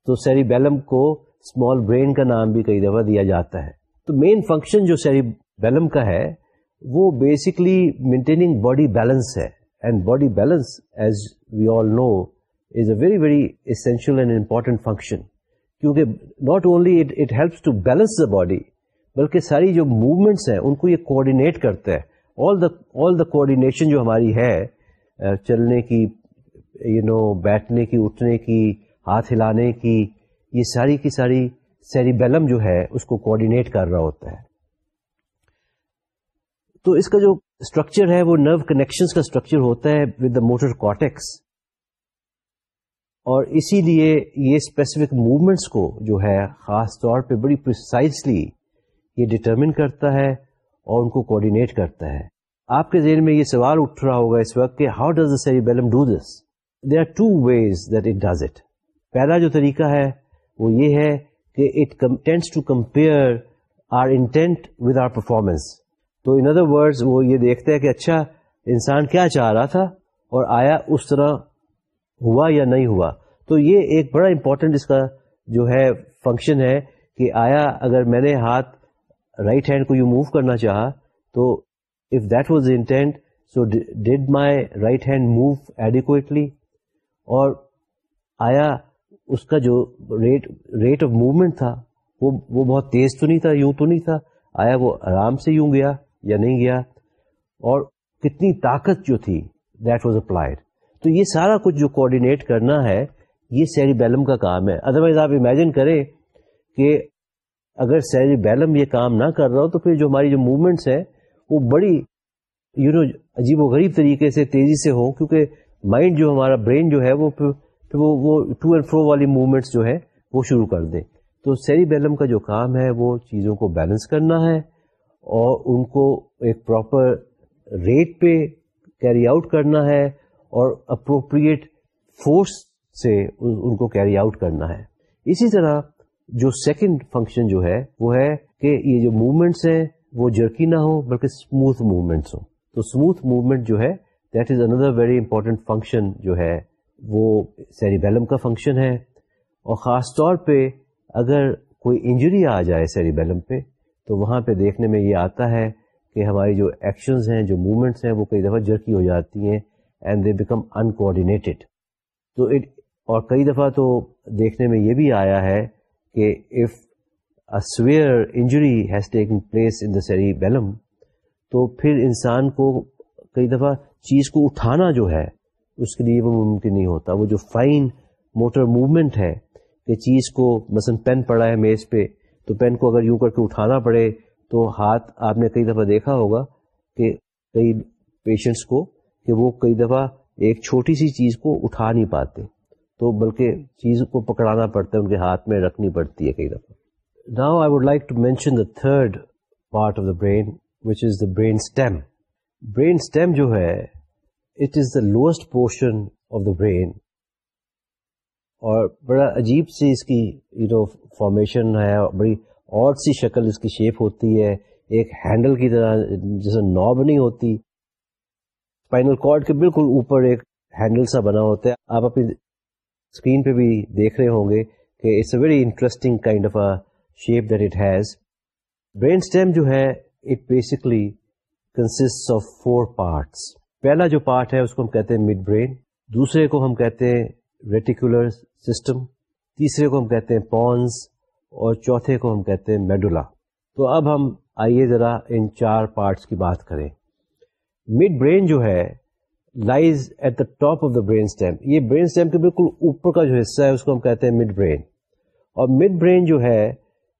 Speaker 1: تو سیری بیلم کو اسمال برین کا نام بھی کئی دفعہ دیا جاتا ہے۔ تو مین فنکشن جو سیری بیلم کا ہے وہ بیسکلی مینٹیننگ باڈی بیلنس ہے۔ And body balance as we all know is a very very essential and important function کیونکہ not only it helps to balance the body بلکہ ساری جو موومنٹس ہیں، ان کو یہ کوآڈینیٹ کرتا ہے آل دا آل دا کوآڈینیشن جو ہماری ہے چلنے کی یو نو بیٹھنے کی، اٹھنے کی، ہاتھ ہلانے کی، یہ ساری کی ساری سیری بیلم جو ہے، اس کو کوآڈینیٹ کر رہا ہوتا ہے۔ تو اس کا جو اسٹرکچر ہے، وہ نرو کنیکشن کا اسٹرکچر ہوتا ہے ود دا موٹر کاٹیکس اور اسی لیے یہ اسپیسیفک موومنٹس کو جو ہے، خاص طور پہ بڑی پرسائزلی یہ ڈٹرمن کرتا ہے اور ان کو کوآڈینیٹ کرتا ہے۔ آپ کے ذہن میں یہ سوال اٹھ رہا ہوگا اس وقت کہ how does the cerebellum do this there are two ways that it does it پہلا جو طریقہ ہے وہ یہ ہے کہ it tends to compare our intent with our performance تو ان ادر ورڈ وہ یہ دیکھتے ہیں کہ اچھا انسان کیا چاہ رہا تھا اور آیا اس طرح ہوا یا نہیں ہوا۔ تو یہ ایک بڑا امپورٹنٹ اس کا جو ہے فنکشن ہے کہ آیا، اگر میں نے ہاتھ رائٹ ہینڈ کو یو موو کرنا چاہا، تو if that was intent so did my right hand move adequately اور آیا اس کا جو ریٹ ریٹ آف موومنٹ تھا، وہ وہ بہت تیز تو نہیں تھا، یوں تو نہیں تھا، آیا وہ آرام سے یوں گیا یا نہیں گیا؟ اور کتنی طاقت جو تھی دیٹ واز اپلائڈ تو یہ سارا کچھ جو کوآڈینیٹ کرنا ہے، یہ سیری بیلم کا کام ہے۔ ادروائز آپ امیجن کریں کہ اگر سیری بیلم یہ کام نہ کر رہا ہو تو پھر جو ہماری جو موومنٹس ہیں، وہ بڑی یو نو عجیب و غریب طریقے سے تیزی سے ہوں، کیونکہ مائنڈ جو ہمارا برین جو ہے، وہ پھر وہ ٹو اینڈ فرو والی موومنٹس جو ہے وہ شروع کر دیں۔ تو سیری بیلم کا جو کام ہے، وہ چیزوں کو بیلنس کرنا ہے اور ان کو ایک پراپر ریٹ پہ کیری آؤٹ کرنا ہے اور اپروپریٹ فورس سے ان کو کیری آؤٹ کرنا ہے۔ اسی طرح جو سیکنڈ فنکشن جو ہے، وہ ہے کہ یہ جو موومنٹس ہیں، وہ جرکی نہ ہو بلکہ اسموتھ موومنٹس ہوں۔ تو اسموتھ موومنٹ جو ہے that is another very important function جو ہے، وہ سیریبیلم کا فنکشن ہے۔ اور خاص طور پہ اگر کوئی انجری آ جائے سیریبیلم پہ، تو وہاں پہ دیکھنے میں یہ آتا ہے کہ ہماری جو ایکشنز ہیں، جو موومنٹس ہیں، وہ کئی دفعہ جرکی ہو جاتی ہیں and they become uncoordinated تو اٹ اور کئی دفعہ تو دیکھنے میں یہ بھی آیا ہے کہ if severe injury has taken place in the cerebellum تو پھر انسان کو کئی دفعہ چیز کو اٹھانا جو ہے، اس کے لیے وہ ممکن نہیں ہوتا۔ وہ جو فائن موٹر موومنٹ ہے، کہ چیز کو مثلا پین پڑا ہے میز پہ، تو پین کو اگر یوں کر کے اٹھانا پڑے، تو ہاتھ آپ نے کئی دفعہ دیکھا ہوگا کہ کئی پیشنٹس کو کہ وہ کئی دفعہ ایک چھوٹی سی چیز کو اٹھا نہیں پاتے۔ تو بلکہ چیز کو پکڑانا پڑتا ہے، ان کے ہاتھ میں رکھنی پڑتی ہے کئی دفعہ۔ Now I would like to mention the third part of the brain which is the brain stem brain stem جو ہے it is the lowest portion of the brain اور بڑا عجیب سی اس کی یو نو فارمیشن ہے بڑی اور سی شکل اس کی شیپ ہوتی ہے۔ ایک ہینڈل کی طرح جیسے نوب نہیں ہوتی۔ اسپائنل کارڈ کے بالکل اوپر ایک ہینڈل سا بنا ہوتا ہے۔ آپ اپنی اسکرین پہ بھی دیکھ رہے ہوں گے کہ it's a very interesting kind of a shape that it has brain stem جو ہے it basically consist of four parts پہلا جو پارٹ ہے، اس کو ہم کہتے ہیں مڈ برین دوسرے کو ہم کہتے ہیں ریٹیکولر سسٹم تیسرے کو ہم کہتے ہیں پونز اور چوتھے کو ہم کہتے ہیں میڈولا تو اب ہم آئیے ذرا ان چار پارٹس کی بات کریں. مڈ برین جو ہے lies at the top of the brain stem یہ برین اسٹیم کے بالکل اوپر کا جو حصہ ہے، اس کو ہم کہتے ہیں مڈ برین۔ اور مڈ برین جو ہے،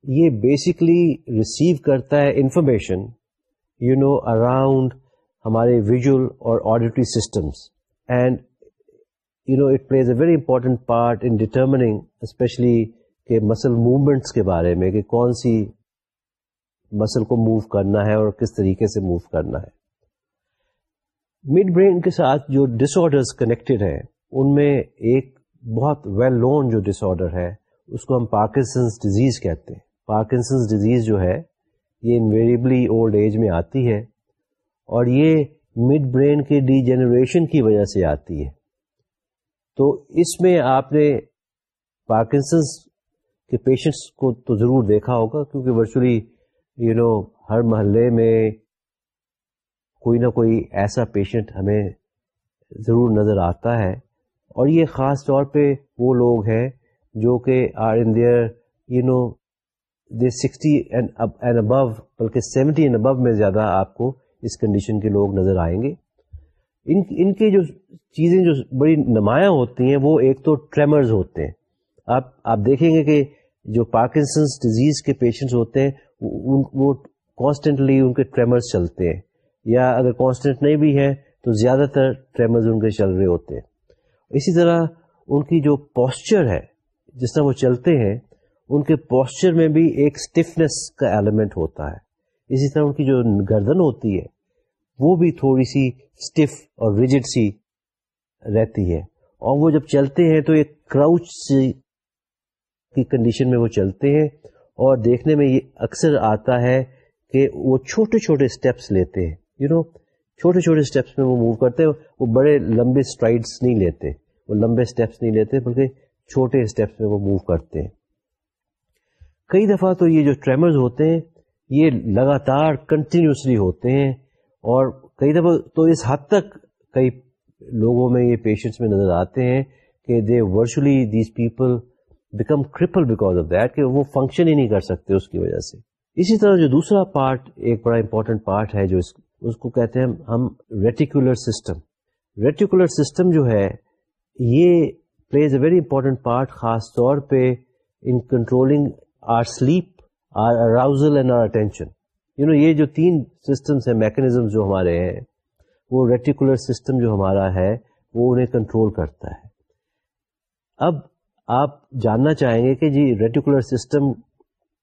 Speaker 1: یہ بیسکلی ریسیو کرتا ہے انفارمیشن یو نو اراؤنڈ ہمارے ویژل اور auditory systems and you know it plays a very important part in determining especially کہ مسل موومنٹس کے بارے میں کہ کون سی مسل کو موو کرنا ہے اور کس طریقے سے موو کرنا ہے۔ مڈ برین کے ساتھ جو ڈس آڈرس کنیکٹڈ ہیں، ان میں ایک بہت ویل نون جو ڈس آڈر ہے، اس کو ہم پارکنسنس ڈیزیز کہتے ہیں۔ پارکنسنس ڈیزیز جو ہے، یہ انویریبلی اولڈ ایج میں آتی ہے اور یہ مڈ برین کے ڈی جنریشن کی وجہ سے آتی ہے۔ تو اس میں آپ نے پارکنسنس کے پیشنٹس کو تو ضرور دیکھا ہوگا، کیونکہ ورچولی یو نو ہر محلے میں کوئی نہ کوئی ایسا پیشنٹ ہمیں ضرور نظر آتا ہے۔ اور یہ خاص طور پہ وہ لوگ ہیں جو کہ are in their you know they sixty and above بلکہ سیونٹی اینڈ ابو میں زیادہ آپ کو اس کنڈیشن کے لوگ نظر آئیں گے۔ ان ان کے جو چیزیں جو بڑی نمایاں ہوتی ہیں وہ ایک تو ٹریمرز ہوتے ہیں۔ آپ آپ دیکھیں گے کہ جو پارکنسنس ڈیزیز کے پیشنٹس ہوتے ہیں، وہ کانسٹنٹلی ان کے ٹریمرز چلتے ہیں۔ یا اگر کانسٹنٹ نہیں بھی ہے، تو زیادہ تر ٹریمرز ان کے چل رہے ہوتے ہیں۔ اسی طرح ان کی جو پوسچر ہے، جس طرح وہ چلتے ہیں، ان کے پوسچر میں بھی ایک اسٹفنس کا ایلیمنٹ ہوتا ہے۔ اسی طرح ان کی جو گردن ہوتی ہے، وہ بھی تھوڑی سی اسٹف اور ریجڈ سی رہتی ہے۔ اور وہ جب چلتے ہیں، تو ایک کراؤچ سی کی کنڈیشن میں وہ چلتے ہیں۔ اور دیکھنے میں یہ اکثر آتا ہے کہ وہ چھوٹے چھوٹے اسٹیپس لیتے ہیں۔ یو نو چھوٹے چھوٹے اسٹیپس میں وہ موو کرتے ہیں وہ بڑے لمبے اسٹرائڈس نہیں لیتے وہ لمبے اسٹیپس نہیں لیتے بلکہ چھوٹے اسٹیپس میں وہ موو کرتے ہیں۔ کئی دفعہ تو یہ جو ٹریمرز ہوتے ہیں یہ لگاتار کنٹینیوسلی ہوتے ہیں اور کئی دفعہ تو اس حد تک کئی لوگوں میں یہ پیشنٹس میں نظر آتے ہیں کہ they virtually these people become cripple because of that کہ وہ فنکشن ہی نہیں کر سکتے اس کی وجہ سے۔ اسی طرح جو دوسرا پارٹ ایک بڑا امپورٹنٹ پارٹ ہے جو اس, اس کو کہتے ہیں ہم ریٹیکولر سسٹم ریٹیکولر سسٹم جو ہے، یہ plays a very important part خاص طور پہ in controlling our sleep our arousal and our attention you know یہ جو تین سسٹمس ہیں میکنیزم جو ہمارے ہیں، وہ ریٹیکولر سسٹم جو ہمارا ہے، وہ انہیں کنٹرول کرتا ہے۔ اب آپ جاننا چاہیں گے کہ جی ریٹیکولر سسٹم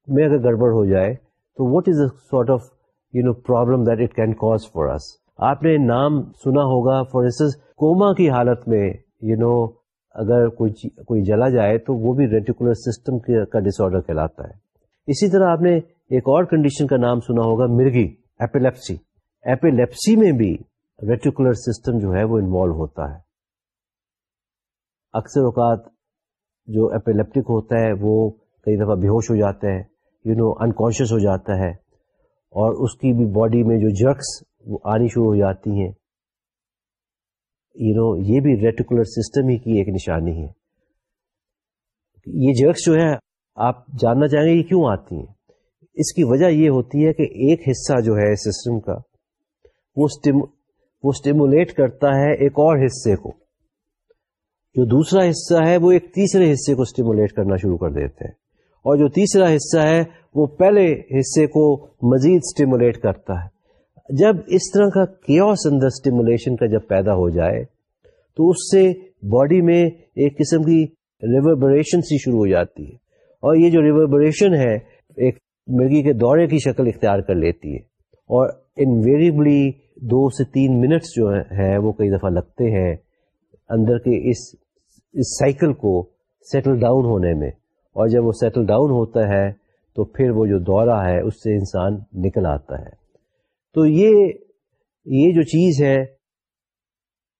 Speaker 1: میں اگر گڑبڑ ہو جائے، تو what is a sort of you know problem that it can cause for us آپ نے نام سنا ہوگا فار انسٹنس کوما کی حالت میں یو نو اگر کوئی کوئی جلا جائے تو وہ بھی ریٹیکولر سسٹم کا ڈس آرڈر کہلاتا ہے اسی طرح آپ نے ایک اور کنڈیشن کا نام سنا ہوگا مرگی ایپیلیپسی ایپیلیپسی میں بھی ریٹیکولر سسٹم جو ہے وہ انوالو ہوتا ہے اکثر اوقات جو ایپیلیپٹک ہوتا ہے وہ کئی دفعہ بے ہوش ہو جاتا ہے یو نو انکانشیس ہو جاتا ہے اور اس کی بھی باڈی میں جو جرکس وہ آنی شروع ہو جاتی ہیں۔ یو نو یہ بھی ریٹیکولر سسٹم ہی کی ایک نشانی ہے۔ یہ جرکس جو ہے آپ جاننا چاہیں گے یہ کیوں آتی ہیں۔ اس کی وجہ یہ ہوتی ہے کہ ایک حصہ جو ہے سسٹم کا، وہ وہ اسٹیمولیٹ کرتا ہے ایک اور حصے کو۔ جو دوسرا حصہ ہے، وہ ایک تیسرے حصے کو اسٹیمولیٹ کرنا شروع کر دیتے ہیں۔ اور جو تیسرا حصہ ہے، وہ پہلے حصے کو مزید اسٹیمولیٹ کرتا ہے۔ جب اس طرح کا کیوس اندر اسٹیمولیشن کا جب پیدا ہو جائے، تو اس سے باڈی میں ایک قسم کی ریوربریشن سی شروع ہو جاتی ہے۔ اور یہ جو ریوربریشن ہے، ایک مرغی کے دورے کی شکل اختیار کر لیتی ہے۔ اور انویریبلی دو سے تین منٹس جو ہے وہ کئی دفعہ لگتے ہیں اندر کے اس اس سائیکل کو سیٹل ڈاؤن ہونے میں۔ اور جب وہ سیٹل ڈاؤن ہوتا ہے تو پھر وہ جو دورہ ہے اس سے انسان نکل آتا ہے۔ تو یہ یہ جو چیز ہے،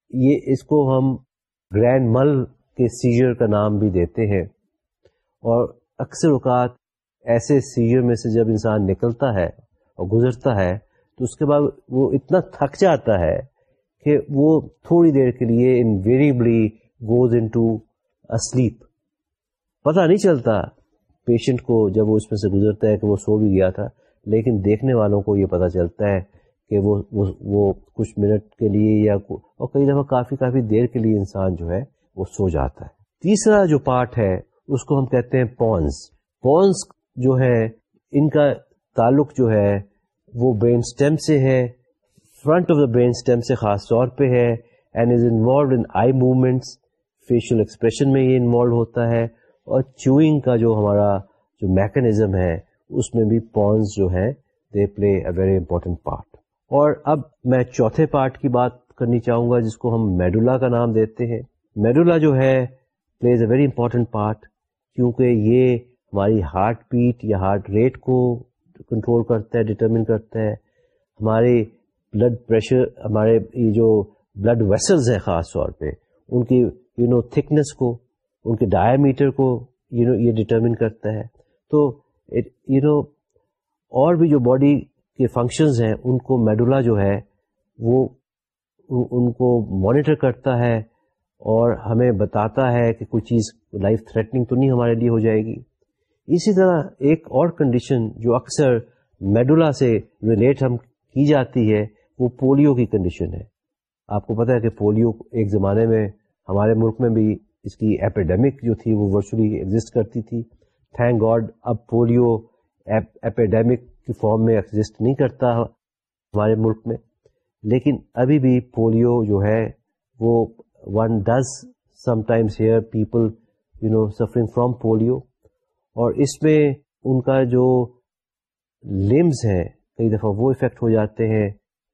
Speaker 1: یہ اس کو ہم گرینڈ مل کے سیجر کا نام بھی دیتے ہیں۔ اور اکثر اوقات ایسے سیجر میں سے جب انسان نکلتا ہے اور گزرتا ہے، تو اس کے بعد وہ اتنا تھک جاتا ہے کہ وہ تھوڑی دیر کے لیے invariably goes into asleep پتا نہیں چلتا۔ پیشنٹ کو جب وہ اس میں سے گزرتا ہے کہ وہ سو بھی گیا تھا لیکن دیکھنے والوں کو یہ پتا چلتا ہے کہ وہ وہ, وہ کچھ منٹ کے لیے یا اور کئی دفعہ کافی کافی دیر کے لیے انسان جو ہے وہ سو جاتا ہے۔ تیسرا جو پارٹ ہے اس کو ہم کہتے ہیں پونس پونس جو ہے ان کا تعلق جو ہے وہ برین اسٹیم سے ہے front of the brain stem سے خاص طور پہ ہے and is involved in eye movements facial expression میں یہ انوالو ہوتا ہے۔ اور چوئنگ کا جو ہمارا جو میکنزم ہے، اس میں بھی پونس جو ہے they play a very important part اور اب میں چوتھے پارٹ کی بات کرنی چاہوں گا، جس کو ہم میڈولا کا نام دیتے ہیں۔ میڈولا جو ہے plays a very important part کیونکہ یہ ہماری ہارٹ بیٹ یا ہارٹ ریٹ کو کنٹرول کرتا ہے ڈٹرمن کرتا ہے۔ ہمارے بلڈ پریشر ہمارے یہ جو بلڈ ویسلز ہیں خاص طور پہ، ان کی یو نو تھکنیس کو ان کے ڈایا میٹر کو یو نو یہ ڈٹرمن کرتا ہے. تو یو نو اور بھی جو باڈی کے فنکشنز ہیں، ان کو میڈولا جو ہے، وہ ان کو مانیٹر کرتا ہے اور ہمیں بتاتا ہے کہ کوئی چیز لائف تھریٹنگ تو نہیں ہمارے لیے ہو جائے گی. اسی طرح ایک اور کنڈیشن جو اکثر میڈولا سے ریلیٹ ہم کی جاتی ہے، وہ پولیو کی کنڈیشن ہے. آپ کو پتا ہے کہ پولیو ایک زمانے میں ہمارے ملک میں بھی اس کی ایپیڈیمک جو تھی وہ ورچولی ایگزٹ کرتی تھی۔ تھینک گاڈ اب پولیو ایپیڈیمک کی فارم میں ایگزٹ نہیں کرتا ہمارے ملک میں۔ لیکن ابھی بھی پولیو جو ہے وہ one does sometimes hear people you know suffering from polio اور اس میں ان کا جو لمز ہیں، کئی دفعہ وہ افیکٹ ہو جاتے ہیں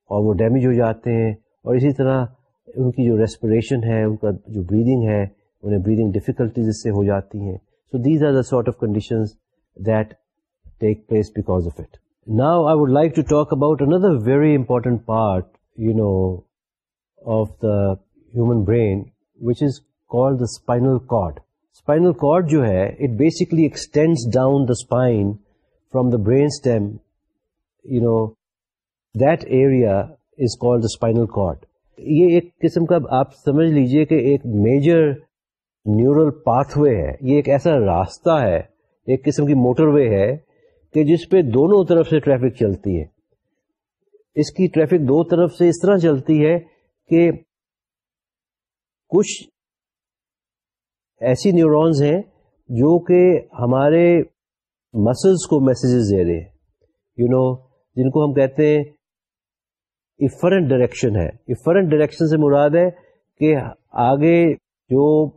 Speaker 1: اور وہ ڈیمیج ہو جاتے ہیں۔ اور اسی طرح ان کی جو ریسپریشن ہے، ان کا جو بریدنگ ہے انہیں بریدنگ ڈیفیکلٹیز اس سے ہو جاتی ہیں. So these are the sort of condition that take place because of it now I would like to talk about another very important part you know of the human brain which is call the spinal cord spinal cord جو ہے it basically extend down the spine from the brain stem you know that area is call the spinal cord یہ ایک قسم کا آپ سمجھ لیجیے کہ ایک میجر نیورل پاتھ وے ہے۔ یہ ایک ایسا راستہ ہے، ایک قسم کی موٹر وے ہے کہ جس پہ دونوں طرف سے ٹریفک چلتی ہے۔ اس کی ٹریفک دو طرف سے اس طرح چلتی ہے کہ کچھ ایسی نیورونز ہیں جو کہ ہمارے مسلس کو میسیجز دے رہے ہیں۔ یو نو جن کو ہم کہتے ہیں افرنٹ ڈائریکشن ہے۔ افرنٹ ڈائریکشن سے مراد ہے کہ آگے جو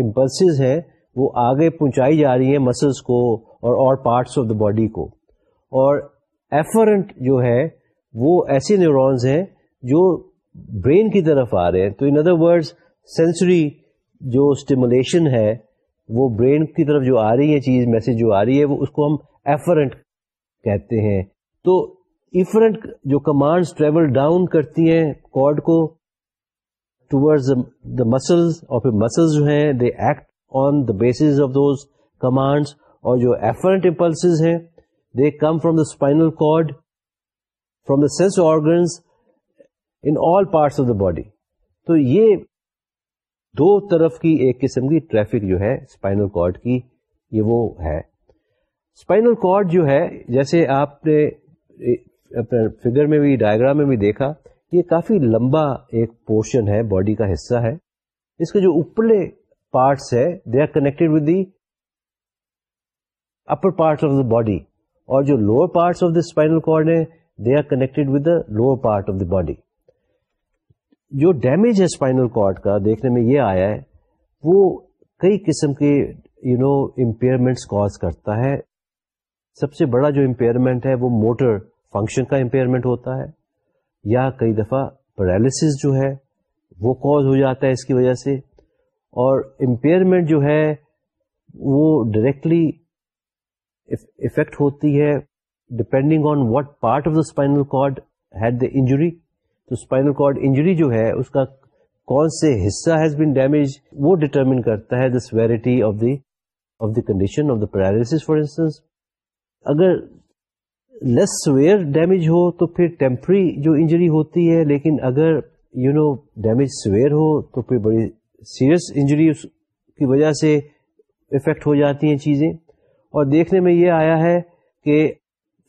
Speaker 1: امپلسز ہیں، وہ آگے پہنچائی جا رہی ہیں مسلس کو اور اور پارٹس آف دا باڈی کو۔ اور ایفرنٹ جو ہے، وہ ایسے نیورونز ہیں جو برین کی طرف آ رہے ہیں۔ تو ان ادر ورڈ سینسری جو اسٹیمولیشن ہے، وہ برین کی طرف جو آ رہی ہے چیز میسج جو آ رہی ہے، وہ اس کو ہم ایفرنٹ کہتے ہیں۔ تو افرنٹ جو کمانڈس ٹریول ڈاؤن کرتی ہیں کارڈ کو ٹوورڈ دا مسلز اور پھر مسلز جو ہیں they act on the bases of those commands اور جو ایفرنٹ امپلسز ہیں they come from the spinal cord from the sense organs in all parts of the body تو یہ دو طرف کی ایک قسم کی ٹریفک جو ہے اسپائنل کارڈ کی، یہ وہ ہے۔ اسپائنل کارڈ جو ہے، جیسے آپ نے فگر میں بھی ڈائگرام میں بھی دیکھا یہ کافی لمبا ایک پورشن ہے، باڈی کا حصہ ہے۔ اس کے جو اوپرلے پارٹس ہے they are connected with the upper parts of the body اور جو lower parts of the spinal cord ہے they are connected with the lower part of the body جو ڈیمیج ہے اسپائنل کارڈ کا، دیکھنے میں یہ آیا ہے، وہ کئی قسم کے یو نو امپیئرمنٹس کاز کرتا ہے۔ سب سے بڑا جو امپیئرمنٹ ہے، وہ موٹر فنکشن کا امپیئرمنٹ ہوتا ہے۔ یا کئی دفعہ پیرالسس جو ہے وہ کوز ہو جاتا ہے اس کی وجہ سے اور امپیئرمنٹ جو ہے وہ ڈائریکٹلی افیکٹ ہوتی ہے depending on what part of the spinal cord had the injury تو اسپائنل کارڈ انجری جو ہے اس کا کون سے حصہ ہیز بین ڈیمیج وہ ڈٹرمن کرتا ہے the severity of the of the condition of the paralysis for instance اگر لیس سویئر ڈیمیج ہو تو پھر ٹیمپری جو انجری ہوتی ہے، لیکن اگر یو نو ڈیمیج سویئر ہو تو پھر بڑی سیریس انجری کی وجہ سے افیکٹ ہو جاتی ہیں چیزیں۔ اور دیکھنے میں یہ آیا ہے کہ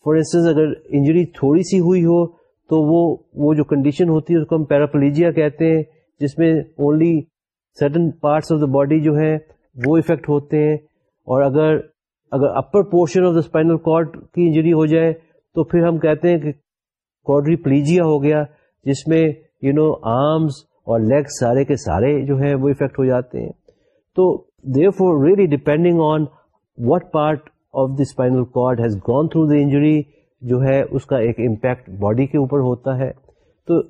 Speaker 1: فار انسٹنس اگر انجری تھوڑی سی ہوئی ہو تو وہ وہ جو کنڈیشن ہوتی ہے اس کو ہم پیراپلیجیا کہتے ہیں، جس میں only certain parts of the body جو ہے وہ افیکٹ ہوتے ہیں۔ اور اگر اگر upper portion of the spinal cord کی انجری ہو جائے تو پھر ہم کہتے ہیں کہ کارڈری پلیجیا ہو گیا، جس میں یو نو آرمس اور لیگ سارے کے سارے جو ہیں وہ افیکٹ ہو جاتے ہیں۔ تو therefore really depending on what part of the spinal cord has gone through the injury جو ہے اس کا ایک امپیکٹ باڈی کے اوپر ہوتا ہے۔ تو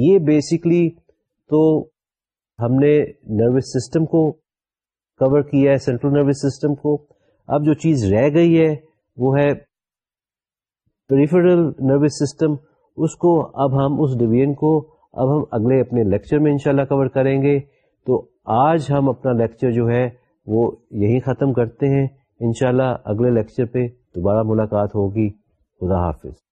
Speaker 1: یہ بیسکلی تو ہم نے نروس سسٹم کو کور کیا ہے سینٹرل نروس سسٹم کو۔ اب جو چیز رہ گئی ہے، وہ ہے پریفرل نروس سسٹم اس کو اب ہم، اس ڈویژن کو اب ہم اگلے اپنے لیکچر میں انشاءاللہ کور کریں گے۔ تو آج ہم اپنا لیکچر جو ہے، وہ یہی ختم کرتے ہیں۔ انشاءاللہ اگلے لیکچر پہ دوبارہ ملاقات ہوگی۔ خدا حافظ۔